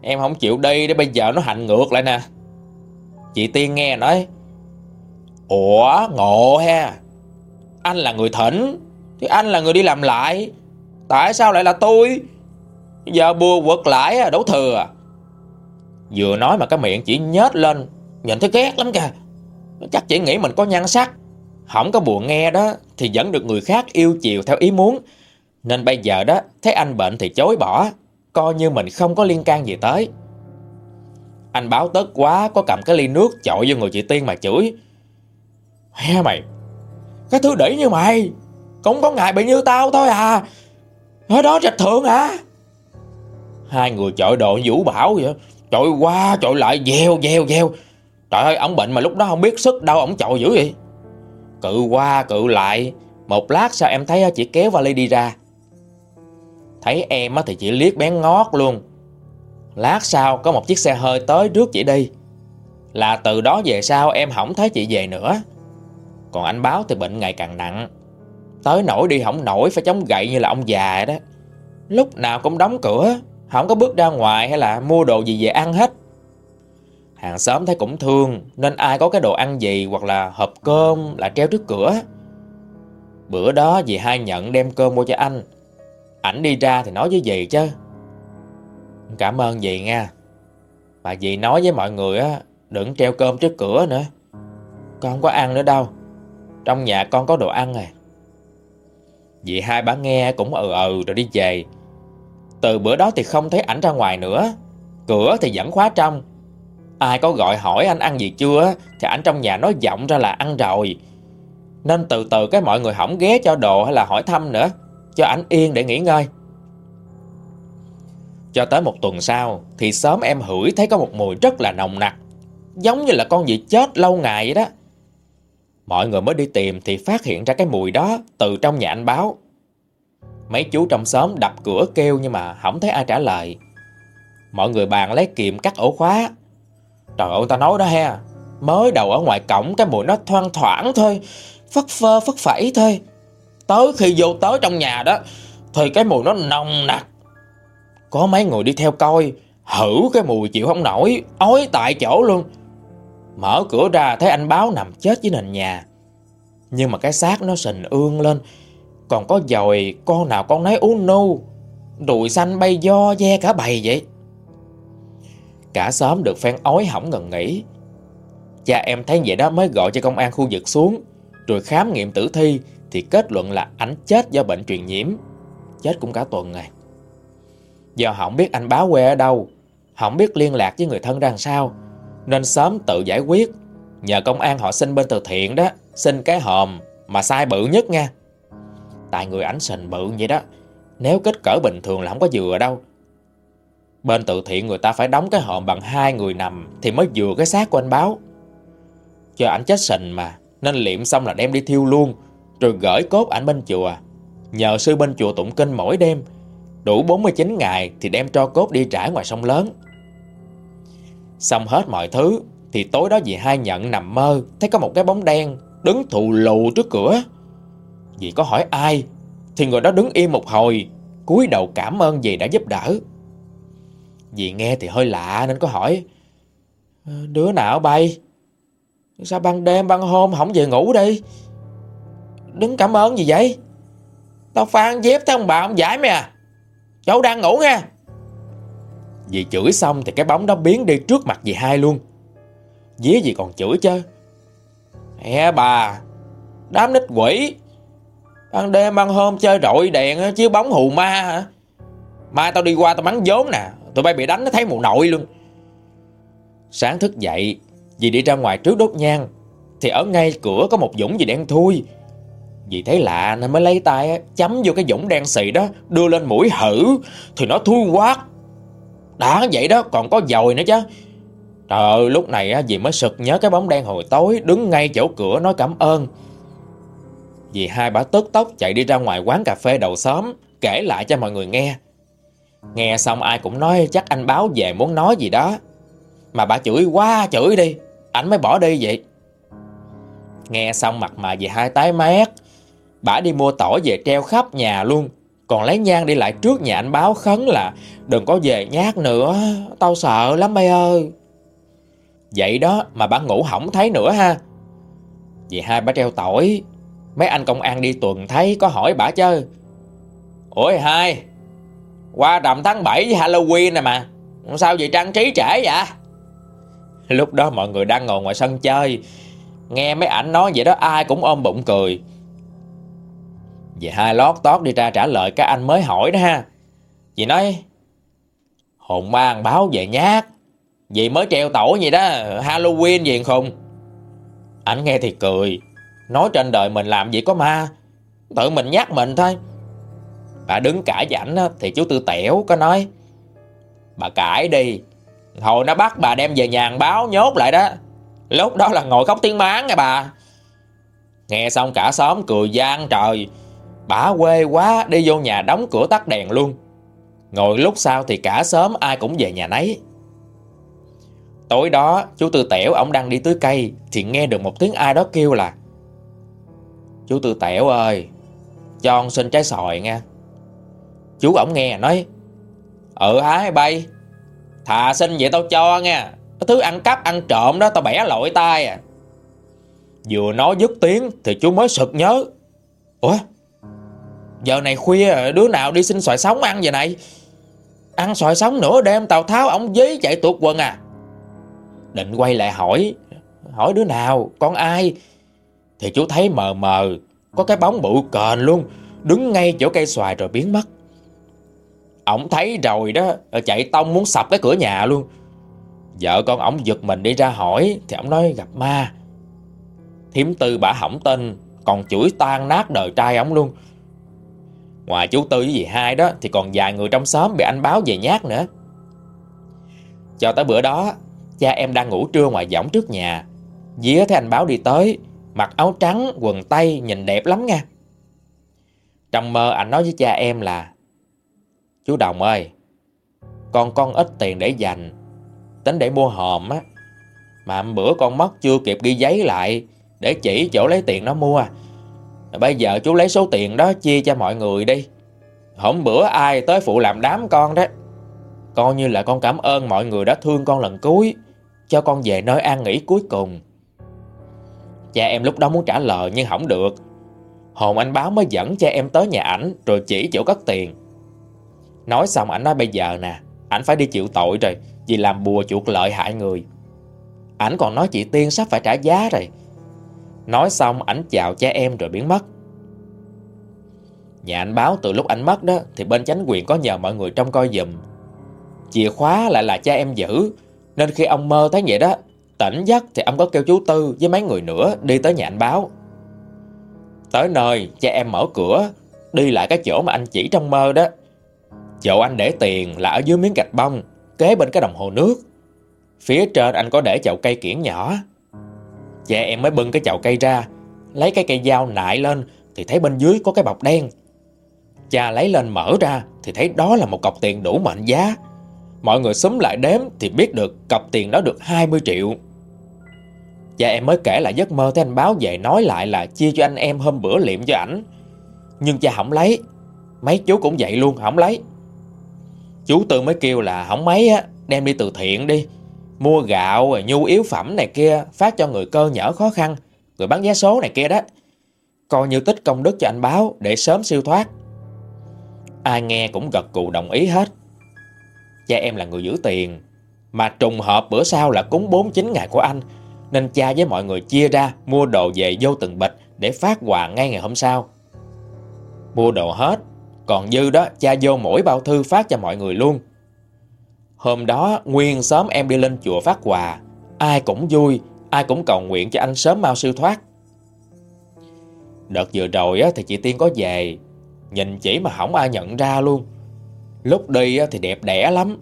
Em không chịu đi để bây giờ nó hành ngược lại nè. Chị Tiên nghe nói, Ủa, ngộ ha, Anh là người thỉnh, Thì anh là người đi làm lại, Tại sao lại là tôi? Giờ bùa quật lại à, đấu thừa à. Vừa nói mà cái miệng chỉ nhếch lên, Nhìn thấy ghét lắm kìa. Chắc chỉ nghĩ mình có nhan sắc. Không có buồn nghe đó, Thì vẫn được người khác yêu chiều theo ý muốn. Nên bây giờ đó, Thấy anh bệnh thì chối bỏ, Coi như mình không có liên can gì tới. Anh báo tức quá, Có cầm cái ly nước chọi vô người chị Tiên mà chửi. He mày, Cái thứ đỉ như mày, Cũng có ngại bị như tao thôi à. Ở đó trạch thượng hả? Hai người chọi độ vũ bảo vậy. Chọi qua chọi lại gieo gieo gieo Trời ơi ông bệnh mà lúc đó không biết sức, đâu Ông chọi dữ vậy. Cự qua, cự lại. Một lát sau em thấy ờ, chị kéo vali đi ra. Thấy em thì chị liếc bén ngót luôn. Lát sau có một chiếc xe hơi tới trước chị đi. Là từ đó về sau em không thấy chị về nữa. Còn anh báo thì bệnh ngày càng nặng. Tới nổi đi không nổi, phải chống gậy như là ông già đó. Lúc nào cũng đóng cửa. Không có bước ra ngoài hay là mua đồ gì về ăn hết. Hàng xóm thấy cũng thương, Nên ai có cái đồ ăn gì hoặc là hộp cơm là treo trước cửa. Bữa đó dì hai nhận đem cơm mua cho anh. Ảnh đi ra thì nói với dì chứ. Cảm ơn dì nha. Mà dì nói với mọi người á, Đừng treo cơm trước cửa nữa. Con không có ăn nữa đâu. Trong nhà con có đồ ăn à. Dì hai bà nghe cũng ừ ừ rồi đi về. Từ bữa đó thì không thấy ảnh ra ngoài nữa. Cửa thì vẫn khóa trong. Ai có gọi hỏi anh ăn gì chưa, Thì ảnh trong nhà nói giọng ra là ăn rồi. Nên từ từ cái mọi người hỏng ghé cho đồ hay là hỏi thăm nữa, Cho ảnh yên để nghỉ ngơi. Cho tới một tuần sau Thì sớm em hửi thấy có một mùi rất là nồng nặc, Giống như là con gì chết lâu ngày vậy đó. Mọi người mới đi tìm Thì phát hiện ra cái mùi đó Từ trong nhà anh báo. Mấy chú trong xóm đập cửa kêu Nhưng mà không thấy ai trả lời. Mọi người bàn lấy kiệm cắt ổ khóa. Trời ơi ta nói đó ha Mới đầu ở ngoài cổng cái mùi nó thoang thoảng thôi, Phất phơ, phất phẩy thôi. Tới khi vô tới trong nhà đó, Thì cái mùi nó nồng nặc. Có mấy người đi theo coi Hử cái mùi chịu không nổi, Ói tại chỗ luôn. Mở cửa ra thấy anh báo nằm chết dưới nền nhà. Nhưng mà cái xác nó sình ương lên còn có dòi, con nào con nấy oh uống nu Đùi xanh bay do, ve cả bầy vậy. Cả xóm được phen ói hỏng ngần nghỉ. Cha em thấy vậy đó mới gọi cho công an khu vực xuống. Rồi khám nghiệm tử thi, Thì kết luận là ảnh chết do bệnh truyền nhiễm. Chết cũng cả tuần rồi Do không biết anh báo quê ở đâu, Không biết liên lạc với người thân ra sao. Nên sớm tự giải quyết. Nhờ công an họ xin bên từ thiện đó, Xin cái hòm mà sai bự nhất nha. Tại người ảnh sình bự vậy đó. Nếu kết cỡ bình thường là không có vừa đâu. Bên tự thiện người ta phải đóng cái hòm bằng hai người nằm Thì mới vừa cái xác của anh báo. Cho ảnh chết sình mà, Nên liệm xong là đem đi thiêu luôn, Rồi gửi cốt ảnh bên chùa. Nhờ sư bên chùa tụng kinh mỗi đêm, Đủ 49 ngày thì đem cho cốt đi trải ngoài sông lớn. Xong hết mọi thứ Thì tối đó dì hai nhận nằm mơ, Thấy có một cái bóng đen Đứng thụ lù trước cửa vì có hỏi ai, Thì người đó đứng im một hồi, cúi đầu cảm ơn dì đã giúp đỡ. Dì nghe thì hơi lạ nên có hỏi ờ, Đứa nào bay? Sao ban đêm ban hôm không về ngủ đi Đứng cảm ơn gì vậy? Tao phan dép thấy ông bà ông giải mày à. Cháu đang ngủ nha Dì chửi xong thì cái bóng đó biến đi trước mặt dì hai luôn. Día gì còn chửi chứ? Hè bà, Đám nít quỷ Ban đêm ban hôm chơi rọi đèn chứ bóng hù ma hả? Mai tao đi qua tao bắn vốn nè, Tụi bay bị đánh nó thấy mù nội luôn. Sáng thức dậy Dì đi ra ngoài trước đốt nhang, Thì ở ngay cửa có một dũng gì đen thui. Dì thấy lạ nên mới lấy tay Chấm vô cái dũng đen xì đó, Đưa lên mũi hử, Thì nó thui quát. Đã vậy đó, còn có dồi nữa chứ. Trời ơi, lúc này dì mới sực nhớ cái bóng đen hồi tối Đứng ngay chỗ cửa nói cảm ơn. Dì hai bà tức tốc chạy đi ra ngoài quán cà phê đầu xóm, Kể lại cho mọi người nghe. Nghe xong ai cũng nói chắc anh báo về muốn nói gì đó. Mà bà chửi quá chửi đi Anh mới bỏ đi vậy. Nghe xong mặt mà dì hai tái mét, Bà đi mua tỏi về treo khắp nhà luôn. Còn lấy nhang đi lại trước nhà anh báo khấn là, Đừng có về nhát nữa, Tao sợ lắm mày ơi. Vậy đó mà bà ngủ hỏng thấy nữa ha. Dì hai bà treo tỏi Mấy anh công an đi tuần thấy có hỏi bà chơi Ủa hai, Qua rằm tháng 7 với Halloween nè mà. Sao vậy trang trí trễ vậy? Lúc đó mọi người đang ngồi ngoài sân chơi. Nghe mấy ảnh nói vậy đó, ai cũng ôm bụng cười. Vậy hai lót tót đi ra trả lời các anh mới hỏi đó ha. Vậy nói, Hồn mang báo về nhát. Vậy mới treo tổ vậy đó, Halloween gì không? Anh nghe thì cười. Nói trên đời mình làm gì có ma. Tự mình nhắc mình thôi. Bà đứng cãi với ảnh thì chú Tư Tẻo có nói, Bà cãi đi. Hồi nó bắt bà đem về nhà báo nhốt lại đó. Lúc đó là ngồi khóc tiếng máng nha bà. Nghe xong cả xóm cười gian trời. Bà quê quá, đi vô nhà đóng cửa tắt đèn luôn. Ngồi lúc sau thì cả xóm ai cũng về nhà nấy. Tối đó, chú Tư Tẻo, ông đang đi tưới cây, Thì nghe được một tiếng ai đó kêu là Chú Tư Tẻo ơi, Cho con xin trái sòi nha Chú ổng nghe nói Ừ hả bay? Thà xin vậy tao cho nha Thứ ăn cắp, ăn trộm đó, tao bẻ lội tay à. Vừa nói dứt tiếng Thì chú mới sực nhớ, Ủa? Giờ này khuya, đứa nào đi xin xoài sống ăn vậy này? Ăn xoài sống nửa đêm Tào Tháo, ổng dí chạy tuột quần à. Định quay lại hỏi Hỏi đứa nào? Con ai? Thì chú thấy mờ mờ, Có cái bóng bự cền luôn, Đứng ngay chỗ cây xoài rồi biến mất. Ổng thấy rồi đó, Chạy tông muốn sập cái cửa nhà luôn. Vợ con ổng giật mình đi ra hỏi, Thì ổng nói gặp ma. Thiếm tư bả hỏng tên, Còn chửi tan nát đời trai ổng luôn. Ngoài chú Tư với dì hai đó, Thì còn vài người trong xóm bị anh báo về nhát nữa. Cho tới bữa đó, Cha em đang ngủ trưa ngoài võng trước nhà. Día thấy anh báo đi tới Mặc áo trắng, quần tây Nhìn đẹp lắm nha. Trong mơ anh nói với cha em là Chú Đồng ơi Con con ít tiền để dành Tính để mua hòm á Mà bữa con mất chưa kịp ghi giấy lại Để chỉ chỗ lấy tiền nó mua. Bây giờ chú lấy số tiền đó Chia cho mọi người đi. Hôm bữa ai tới phụ làm đám con đó Coi như là con cảm ơn mọi người đã thương con lần cuối Cho con về nơi an nghỉ cuối cùng. Cha em lúc đó muốn trả lời nhưng không được. Hồn anh báo mới dẫn cha em tới nhà ảnh Rồi chỉ chỗ cất tiền. Nói xong ảnh nói bây giờ nè, Ảnh phải đi chịu tội rồi Vì làm bùa chuột lợi hại người. Ảnh còn nói chị Tiên sắp phải trả giá rồi. Nói xong ảnh chào cha em rồi biến mất. Nhà anh báo từ lúc anh mất đó Thì bên chánh quyền có nhờ mọi người trông coi giùm. Chìa khóa lại là cha em giữ, Nên khi ông mơ thấy vậy đó Tỉnh giấc thì ông có kêu chú Tư với mấy người nữa đi tới nhà anh báo. Tới nơi, cha em mở cửa, Đi lại cái chỗ mà anh chỉ trong mơ đó. Chỗ anh để tiền là ở dưới miếng gạch bông, Kế bên cái đồng hồ nước. Phía trên anh có để chậu cây kiển nhỏ. Cha em mới bưng cái chậu cây ra, Lấy cái cây dao nại lên Thì thấy bên dưới có cái bọc đen. Cha lấy lên mở ra Thì thấy đó là một cọc tiền đủ mệnh giá. Mọi người xúm lại đếm Thì biết được cọc tiền đó được 20 triệu. Cha em mới kể lại giấc mơ Thấy anh báo về nói lại là Chia cho anh em hôm bữa liệm cho ảnh. Nhưng cha không lấy. Mấy chú cũng vậy luôn không lấy. Chú Tư mới kêu là không mấy á Đem đi từ thiện đi. Mua gạo, nhu yếu phẩm này kia Phát cho người cơ nhở khó khăn Người bán vé số này kia đó. Coi như tích công đức cho anh báo Để sớm siêu thoát. Ai nghe cũng gật cù đồng ý hết. Cha em là người giữ tiền Mà trùng hợp bữa sau là cúng 49 ngày của anh nên cha với mọi người chia ra Mua đồ về vô từng bịch Để phát quà ngay ngày hôm sau Mua đồ hết, còn dư đó cha vô mỗi bao thư phát cho mọi người luôn. Hôm đó nguyên sớm em đi lên chùa phát quà, ai cũng vui, ai cũng cầu nguyện cho anh sớm mau siêu thoát. Đợt vừa rồi thì chị Tiên có về, nhìn chỉ mà không ai nhận ra luôn. Lúc đi thì đẹp đẽ lắm,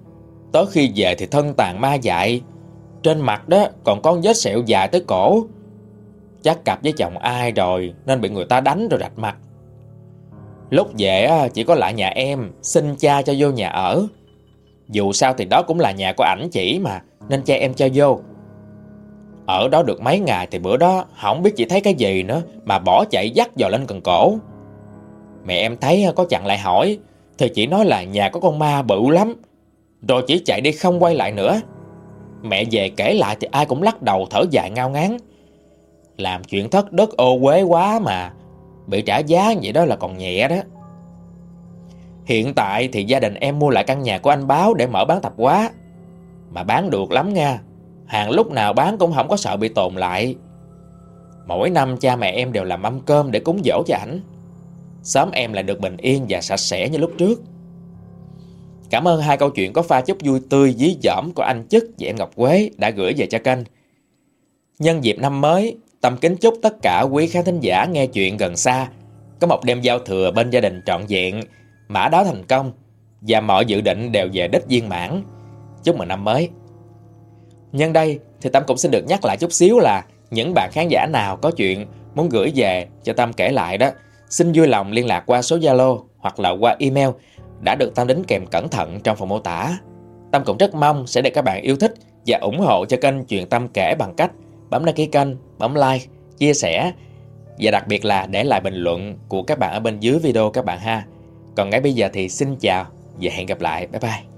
tới khi về thì thân tàn ma dại, trên mặt đó còn có vết sẹo dài tới cổ. Chắc cặp với chồng ai rồi nên bị người ta đánh rồi rạch mặt. Lúc về chỉ có lại nhà em xin cha cho vô nhà ở. Dù sao thì đó cũng là nhà của ảnh chỉ mà, Nên cha em cho vô Ở đó được mấy ngày thì bữa đó Không biết chị thấy cái gì nữa Mà bỏ chạy dắt dò lên cần cổ Mẹ em thấy có chặn lại hỏi, Thì chị nói là nhà có con ma bự lắm, Rồi chỉ chạy đi không quay lại nữa Mẹ về kể lại thì ai cũng lắc đầu, thở dài ngao ngán Làm chuyện thất đất ô quế quá mà, Bị trả giá vậy đó là còn nhẹ đó Hiện tại thì gia đình em mua lại căn nhà của anh Báo để mở bán tạp hóa. Mà bán được lắm nha. Hàng lúc nào bán cũng không có sợ bị tồn lại. Mỗi năm cha mẹ em đều làm mâm cơm để cúng dỗ cho ảnh. Sớm em lại được bình yên và sạch sẽ như lúc trước. Cảm ơn hai câu chuyện có pha chút vui tươi dí dỏm của anh Chức và em Ngọc Quế đã gửi về cho kênh. Nhân dịp năm mới, Tâm kính chúc tất cả quý khán thính giả nghe chuyện gần xa có một đêm giao thừa bên gia đình trọn vẹn mã đó thành công và mọi dự định đều về đích viên mãn. Chúc mừng năm mới. Nhân đây thì Tâm cũng xin được nhắc lại chút xíu là những bạn khán giả nào có chuyện muốn gửi về cho Tâm kể lại đó, xin vui lòng liên lạc qua số Zalo hoặc là qua email đã được Tâm đính kèm cẩn thận trong phần mô tả. Tâm cũng rất mong sẽ được các bạn yêu thích và ủng hộ cho kênh Chuyện Tâm kể bằng cách bấm đăng ký kênh, bấm like, chia sẻ và đặc biệt là để lại bình luận của các bạn ở bên dưới video các bạn ha. Còn ngay bây giờ thì xin chào và hẹn gặp lại. Bye bye.